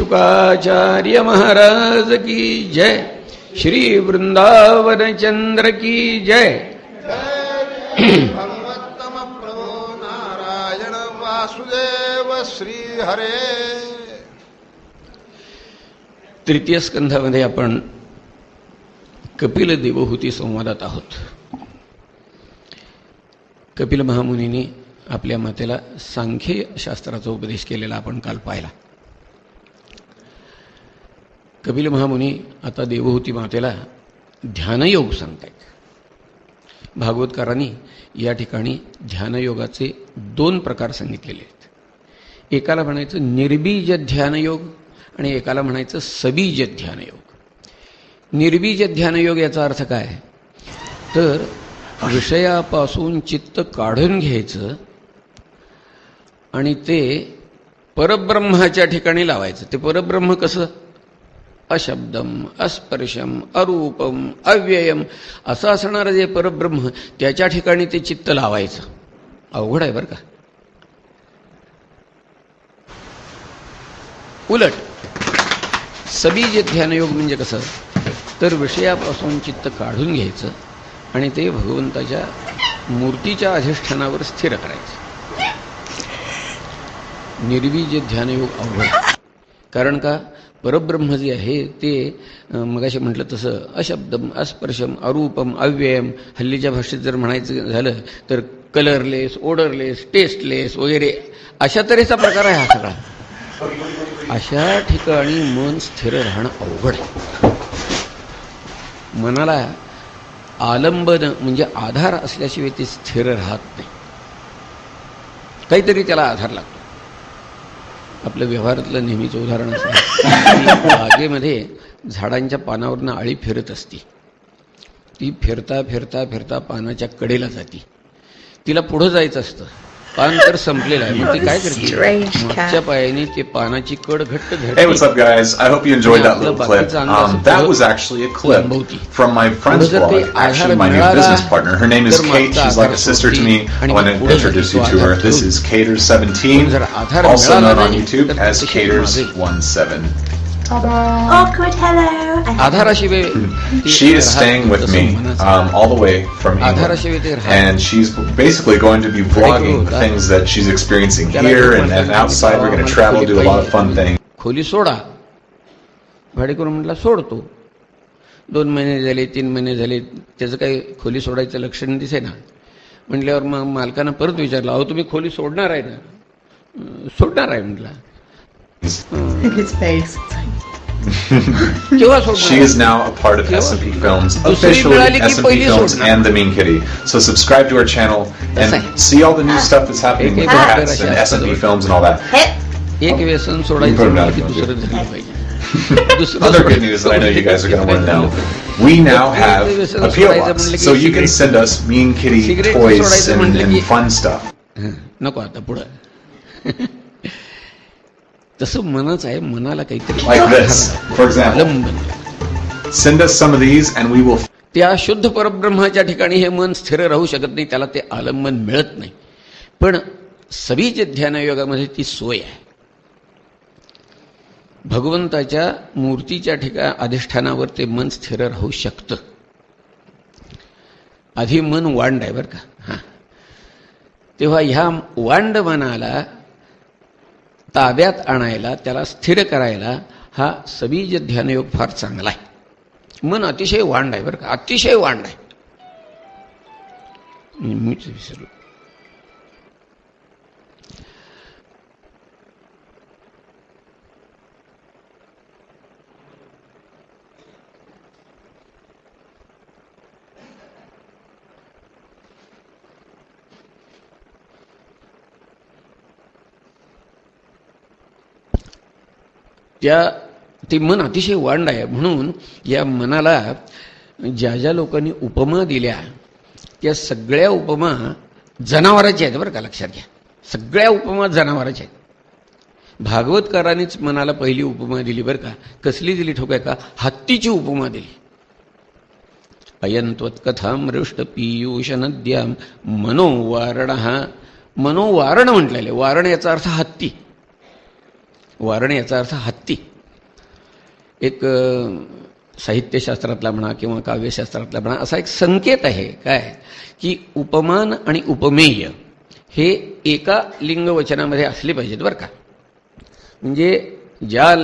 Shukacharya Maharaj की जय। श्री वृंदावन चंद्र की जय। भगवत्तम प्रभो नारायण वासुदेव श्री हरे तृतीय स्कंधामध्ये आपण कपिल देवहूती संवादात आहोत। कपिल महामुनीने आपल्या मातेला सांख्य शास्त्राचा उपदेश केलेला आपण काल पाहिला। कपिल महामुनी आता देवहूती मातेला ध्यानयोग सांगतायत. भागवतकारांनी या ठिकाणी ध्यानयोगाचे दोन प्रकार सांगितलेले आहेत. एकाला म्हणायचं निर्बीज ध्यानयोग आणि एकाला म्हणायचं सबीज ध्यानयोग. निर्बीज ध्यानयोग याचा अर्थ काय? तर विषयापासून चित्त काढून घ्यायचं आणि ते परब्रह्माच्या ठिकाणी लावायचं. ते परब्रह्म कसं? अशब्दम अस्पर्शम अरूपम अव्ययम असं असणारं जे परब्रह्म त्याच्या ठिकाणी ते चित्त लावायचं. अवघड आहे बरं का? उलट सबीज ध्यानयोग म्हणजे कसं? तर विषयापासून चित्त काढून घ्यायचं आणि ते भगवंताच्या मूर्तीच्या अधिष्ठानावर स्थिर करायचं. निर्वीज ध्यानयोग अवघड. कारण का? परब्रह्म जे आहे ते मगाशी म्हटलं तसं अशब्दम अस्पर्शम अरूपम अव्ययम हल्लीच्या भाषेत जर म्हणायचं झालं तर कलरलेस ओडरलेस टेस्टलेस वगैरे अशा तऱ्हेचा प्रकार आहे हा सगळा. अशा ठिकाणी मन स्थिर राहणं अवघड आहे. मनाला आलंबन म्हणजे आधार असल्याशिवाय ते स्थिर राहत नाही. काहीतरी त्याला आधार लागतो. आपलं व्यवहारातलं नेहमीचं उदाहरण असं बागेमध्ये झाडांच्या पानावरनं आळी फिरत असती. ती फिरता फिरता फिरता पानाच्या कडेला जाती. तिला पुढं जायचं असतं. पान तर संपलेलं आहे मग ती काय करते Strange cat. मागच्या पायाने ते पानाची कड घट्ट Hey, what's up, धरते guys? I hope you enjoyed that little आपलं clip. बाकीचं अंग असं Um, that पुढं was actually a clip लांबवती. from my friend's पुढं जर ते blog, actually Aadhaar my new मिळाला, business partner. Her name is तर Kate. मागचा She's like a Aadhaar sister to सोडती me. I आणि want मग to पुढं introduce you जाती to तो her. आधार This घेऊन. is Caters17, जर आधार also मिळाला known on नाही, YouTube तर as तशी Caters17. Awkward hello. ती She is staying with me um, all the way from England. And she's basically going to be vlogging the things that she's experiencing here and, and outside. We're going to travel, do a lot of fun things. खोली सोडा भाडेकरू म्हटला सोडतो दोन महिने झाले तीन महिने झाले त्याचं काही खोली सोडायचं लक्षण दिसे ना म्हटल्यावर मग मालकानं परत विचारलं अहो तुम्ही खोली सोडणार आहे ना "अं, सोडणार आहे म्हटला think his face. केव्हा She सोडणार is now a part of Kewa? S&P Films, Dusri officially milali ki S&P पहिली Films सोडणार. and the Mean Kitty. So subscribe to our channel That's and right. see all the new stuff that's happening with Okay, the okay, cats and okay. S&P Films and all that. Hip. एक व्यसन You put सोडायचं it म्हटलं की down. दुसरं धरलं पाहिजे दुसरं Other good सोडायचं news that I know you guys are going to want to know. म्हटलं We now have a PO box, so you can send us Mean Kitty Cigarette toys सोडायचं and, म्हटलं and की- fun stuff. हं, नको आता पुढं तसं मनच आहे मनाला काहीतरी त्या शुद्ध परब्रह्माच्या ठिकाणी हे मन स्थिर राहू शकत नाही त्याला ते आलंबन मिळत नाही. पण सबीज ध्यानयोगामध्ये ती सोय आहे. भगवंताच्या मूर्तीच्या ठिका अधिष्ठानावर ते मन स्थिर राहू शकतं. आधी मन वांड आहे बरं का? हां. तेव्हा ह्या वांड मनाला ताब्यात आणायला त्याला स्थिर करायला हा सबीज ध्यानयोग फार चांगला आहे. मन अतिशय वांड आहे बरं का? अतिशय वांड आहे. मीच विसरलो त्या ते मन अतिशय वांड आहे. म्हणून या मनाला ज्या ज्या लोकांनी उपमा दिल्या त्या सगळ्या उपमा जनावराच्या आहेत बरं का लक्षात घ्या. सगळ्या उपमा जनावराच्या आहेत. भागवतकारानेच मनाला पहिली उपमा दिली बरं का. कसली दिली ठोक आहे का? हत्तीची उपमा दिली. अयंत्वत्कथामृष्ट पियुष नद्याम मनोवारण. हा मनोवारण म्हटलेले वारण याचा अर्थ हत्ती. वारण याचा अर्थ हत्ती. एक साहित्यशास्त्रातला म्हणा किंवा काव्यशास्त्रातला म्हणा असा एक संकेत आहे. काय? की उपमान आणि उपमेय हे एका लिंगवचनामध्ये असले पाहिजेत बरं का. म्हणजे ज्या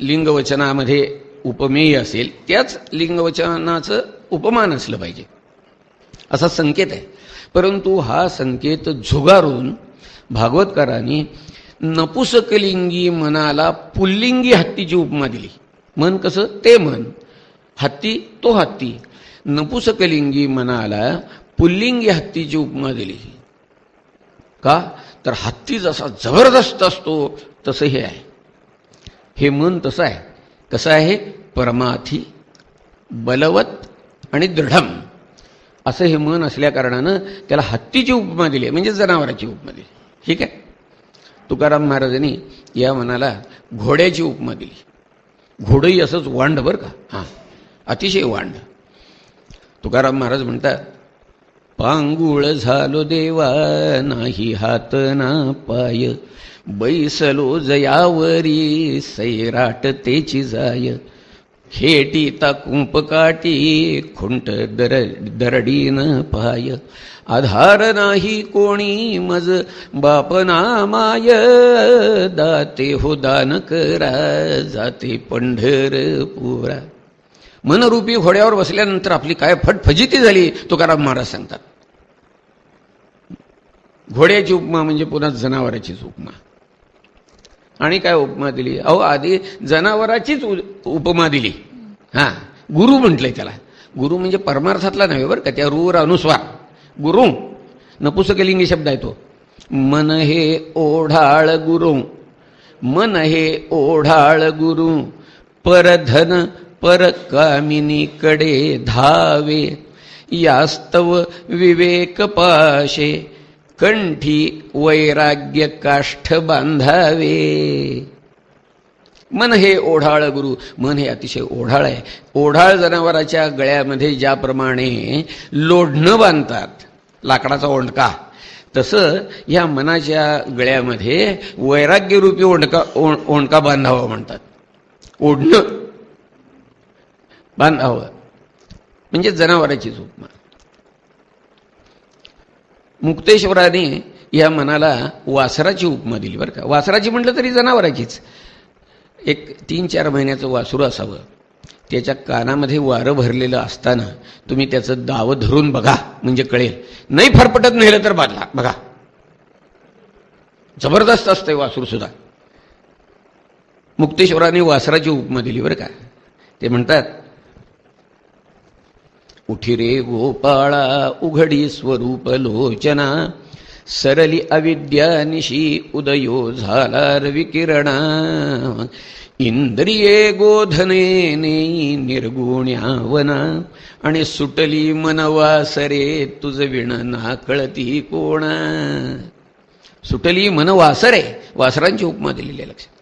लिंगवचनामध्ये उपमेय असेल त्याच लिंगवचनाचं उपमान असलं पाहिजे. असा संकेत आहे. परंतु हा संकेत झुगारून भागवतकारांनी नपुसकलिंगी मनाला पुल्लिंगी हत्तीची उपमा दिली. मन कसं? ते मन हत्ती तो हत्ती. नपुसकलिंगी मनाला पुल्लिंगी हत्तीची उपमा दिली. का? तर हत्ती जसा जबरदस्त असतो तसं हे आहे. हे मन तसं आहे. कसं आहे? परमाथी बलवत आणि दृढम. असं हे मन असल्या कारणानं त्याला हत्तीची उपमा दिली आहे, म्हणजे जनावराची उपमा दिली. ठीक आहे? तुकाराम महाराजांनी या मनाला घोड्याची उपमा दिली. घोडंही असंच वांड बरं का? हां अतिशय वांड. तुकाराम महाराज म्हणतात पांगुळ झालो देवा नाही हात ना पाय. बैसलो जयावरी सैराट तेची जाय. खेटीता कुंपकाटी खुंट दर दरडीन पाय. आधार नाही कोणी मज बापना माय दाते हो दान करा जाते पंढर पुरा मनरूपी घोड्यावर बसल्यानंतर आपली काय फटफजिती झाली तुकाराम महाराज सांगतात. घोड्याची उपमा म्हणजे पुन्हा जनावराचीच उपमा. आणि काय उपमा दिली? अहो आधी जनावराचीच उ- उपमा दिली. हां गुरु म्हटलंय त्याला. गुरु म्हणजे परमार्थातला नव्हे बरं का त्या रूवर अनुस्वार गुरु नपुसकलिंगी शब्द आहे तो. मन हे ओढाळ गुरु. मन हे ओढाळ गुरु. परधन परकामिनीकडे धावे. यास्तव विवेक पाशे. कंठी वैराग्य काष्ठ बांधावे मन हे ओढाळ गुरु मन हे अतिशय ओढाळ आहे ओढाळ जनावराच्या गळ्यामध्ये ज्याप्रमाणे लोढणं बांधतात लाकडाचा ओंडका तसं या मनाच्या गळ्यामध्ये वैराग्यरूपी ओंडका ओंडका बांधावा म्हणतात ओढणं बांधावं म्हणजे जनावराची उपमा मुक्तेश्वराने या मनाला वासराची उपमा दिली बरं का. वासराची म्हटलं तरी जनावराचीच. एक तीन चार महिन्याचं वासरू असावं. त्याच्या कानामध्ये वारं भरलेलं असताना तुम्ही त्याचं दावं धरून बघा म्हणजे कळेल. नाही फरफटत नेलं तर बादला. बघा. जबरदस्त असतंय वासरू सुद्धा. मुक्तेश्वराने वासराची उपमा दिली बरं का. ते म्हणतात उठी रे गोपाळा उघडी स्वरूप लोचना सरली अविद्यानिशी उदयो झाला विकिरणा. इंद्रिये गोधनेने निर्गुण्यावना. आणि सुटली मनवासरे तुझ विण नाकळती कोणा. सुटली मनवासरे वासरांची उपमा दिलेली आहे लक्षात.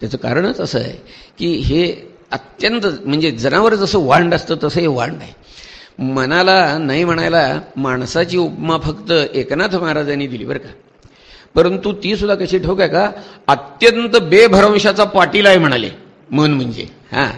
त्याचं कारणच असं आहे की हे अत्यंत म्हणजे जनावर जसं वांड असतं तसं हे वांड आहे. मनाला नाही म्हणायला माणसाची उपमा फक्त एकनाथ महाराजांनी दिली बरं का? परंतु ती सुद्धा कशी ठोक आहे का? अत्यंत बेभरवंशाचा पाटील आहे म्हणाले मन म्हणजे. हा.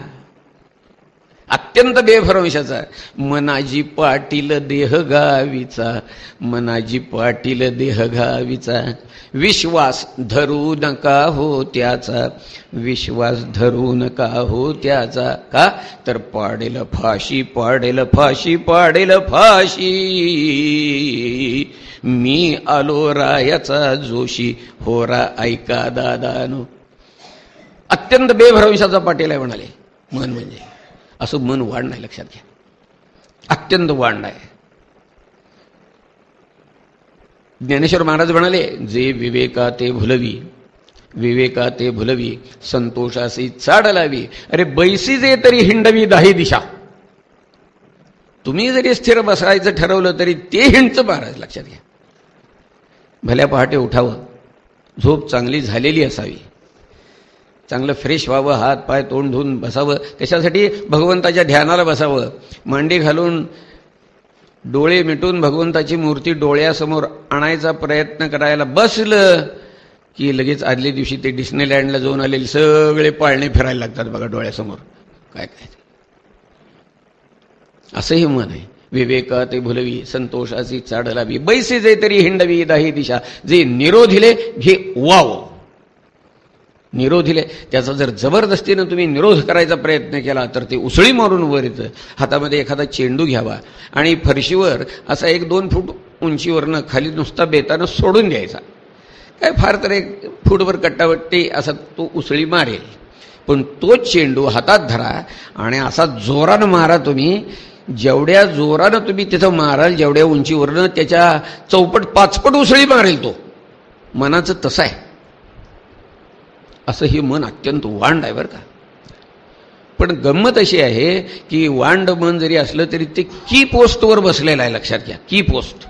अत्यंत बेभरवशाचा मनाजी पाटील देह गावीचा मनाजी पाटील देह गावीचा. विश्वास धरू नका हो त्याचा विश्वास धरू नका हो त्याचा. का? तर पाडेल फाशी पाडेल फाशी पाडेल फाशी. मी आलो रायाचा जोशी. होरा ऐका दादानो. अत्यंत बेभरवशाचा पाटील आहे म्हणाले. मन म्हणजे. असं मन वाढ नाही लक्षात घ्या. अत्यंत वाढ आहे ज्ञानेश्वर महाराज म्हणाले जे विवेका ते भुलवी विवेका ते भुलवी संतोषासी चाड लावी अरे बैसी जे तरी हिंडवी दाही दिशा. तुम्ही जरी स्थिर बसायचं ठरवलं तरी ते हिंडचं महाराज लक्षात घ्या. भल्या पहाटे उठावं. झोप चांगली झालेली असावी. चांगलं फ्रेश व्हावं हात पाय तोंड धुवून बसावं. कशासाठी? भगवंताच्या ध्यानाला बसावं. मांडी घालून डोळे मिटून भगवंताची मूर्ती डोळ्यासमोर आणायचा प्रयत्न करायला बसलं की लगेच आदल्या दिवशी ते डिस्नेलँडला जाऊन आलेले सगळे पाळणे फिरायला लागतात बघा डोळ्यासमोर. काय काय असंही मन आहे. विवेका ते भुलवी संतोषाची चाड लावी बैसे जे तरी हिंडवी दाही दिशा. जे निरोधिले घे वाव. निरोधिले. त्याचा जर जबरदस्तीनं तुम्ही निरोध करायचा प्रयत्न केला तर ते उसळी मारून वर येतं. हातामध्ये एखादा चेंडू घ्यावा. आणि फरशीवर असा एक दोन फूट उंचीवरनं खाली नुसता बेतानं सोडून द्यायचा. काय फार तर एक फूटवर कट्टावट्टी असा तो उसळी मारेल. पण तोच चेंडू हातात धरा आणि असा जोरानं मारा तुम्ही. जेवढ्या जोरानं तुम्ही तिथं माराल जेवढ्या उंचीवरनं त्याच्या चौपट पाचपट उसळी मारेल तो. मनाचं तसं आहे. असं हे मन अत्यंत वांड आहे बरं का. पण गंमत अशी आहे की वांड मन जरी असलं तरी ते की पोस्टवर बसलेलं आहे लक्षात घ्या की पोस्ट.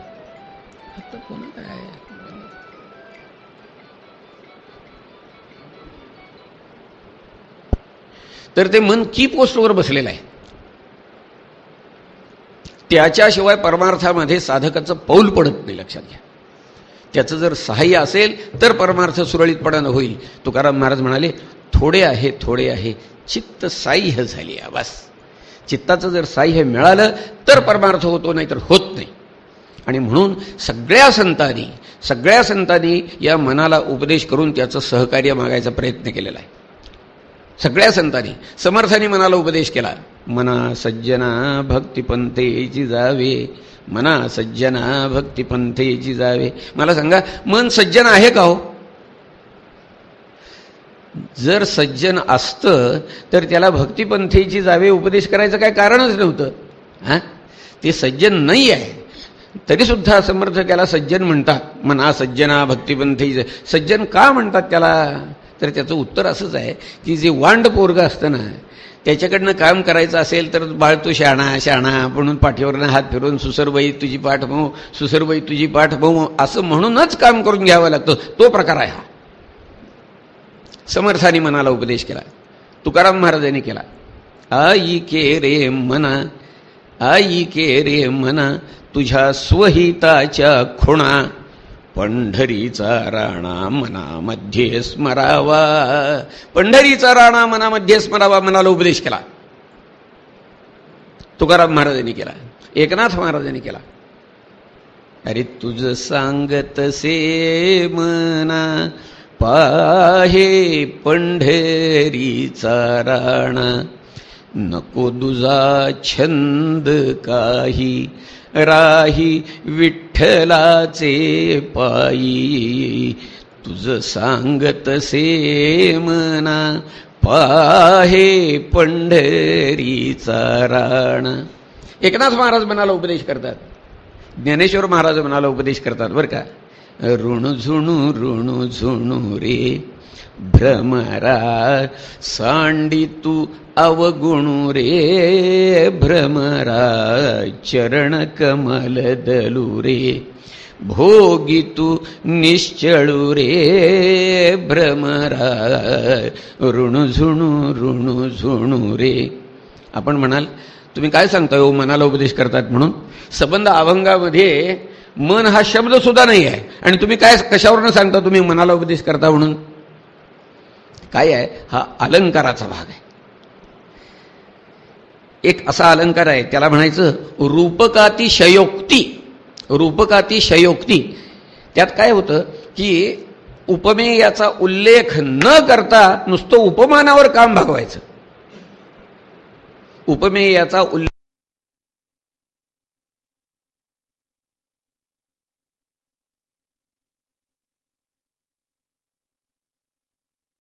तर ते मन की पोस्टवर बसलेलं आहे. त्याच्याशिवाय परमार्थामध्ये साधकाचं पाऊल पडत नाही लक्षात घ्या. त्याचं जर सहाय्य असेल तर परमार्थ सुरळीतपणानं होईल. तुकाराम महाराज म्हणाले थोडे आहे थोडे आहे. चित्त साह्य झाली आवास चित्ताचं जर साह्य मिळालं तर परमार्थ होतो नाही तर होत नाही. आणि म्हणून सगळ्या संतांनी सगळ्या संतांनी या मनाला उपदेश करून त्याचं सहकार्य मागायचा प्रयत्न केलेला आहे. सगळ्या संतांनी. समर्थांनी मनाला उपदेश केला. मना सज्जना भक्तिपंथेची जावे मना सज्जना भक्तिपंथेची जावे मला सांगा मन सज्जन आहे का हो? जर सज्जन असतं तर त्याला भक्तिपंथेची जावे उपदेश करायचं काय कारणच नव्हतं. हा? ते सज्जन नाही आहे. तरी सुद्धा समर्थ त्याला सज्जन म्हणतात. मना सज्जना भक्तिपंथी सज्जन का म्हणतात त्याला? तर त्याचं उत्तर असंच आहे की जे वांड पोरग असतं ना त्याच्याकडनं काम करायचं असेल तर बाळ तू शाणा शाणा म्हणून पाठीवरनं हात फिरवून सुसरबाई तुझी पाठ भाऊ सुसरबाई तुझी पाठ भाऊ असं म्हणूनच काम करून घ्यावं लागतं. तो प्रकार आहे हा. समर्थाने मनाला उपदेश केला. तुकाराम महाराजांनी केला. आई के रे मना आई के रे मना तुझ्या स्वहिताच्या खुणा पंढरीचा राणा मनामध्ये स्मरावा. पंढरीचा राणा मनामध्ये स्मरावा मनाला उपदेश केला. तुकाराम महाराजांनी केला. एकनाथ महाराजांनी केला. अरे तुझ सांगत से मना पाहे पंढरीचा राणा. नको दुजा छंद काही. राही विठ्ठलाचे पायी. तुझ सांगत से मना पाहे पंढरीचा राणा. एकनाथ महाराज मनाला उपदेश करतात. ज्ञानेश्वर महाराज मनाला उपदेश करतात बरं का? ऋण झुणू ऋण झुणू रे. भ्रमरा सांडितु अवगुणु अवगुणू रे भ्रमरा चरण कमल रे भोगी निश्चळु निश्चळू रे भ्रमरा ऋणुझुणु झुणू ऋणू झुणू रे आपण म्हणाल तुम्ही काय सांगता हो मनाला उपदेश करतात म्हणून? सबंध अभंगामध्ये मन हा शब्द सुद्धा नाही आहे आणि तुम्ही काय कशावरनं सांगता तुम्ही मनाला उपदेश करता म्हणून? काय आहे? हा अलंकाराचा भाग आहे. एक असा अलंकार आहे त्याला म्हणायचं रूपकाती शयोक्ती रूपकाती शयोक्ती त्यात काय होतं की उपमेयाचा उल्लेख न करता नुसतं उपमानावर काम भागवायचं. उपमेयाचा उल्लेख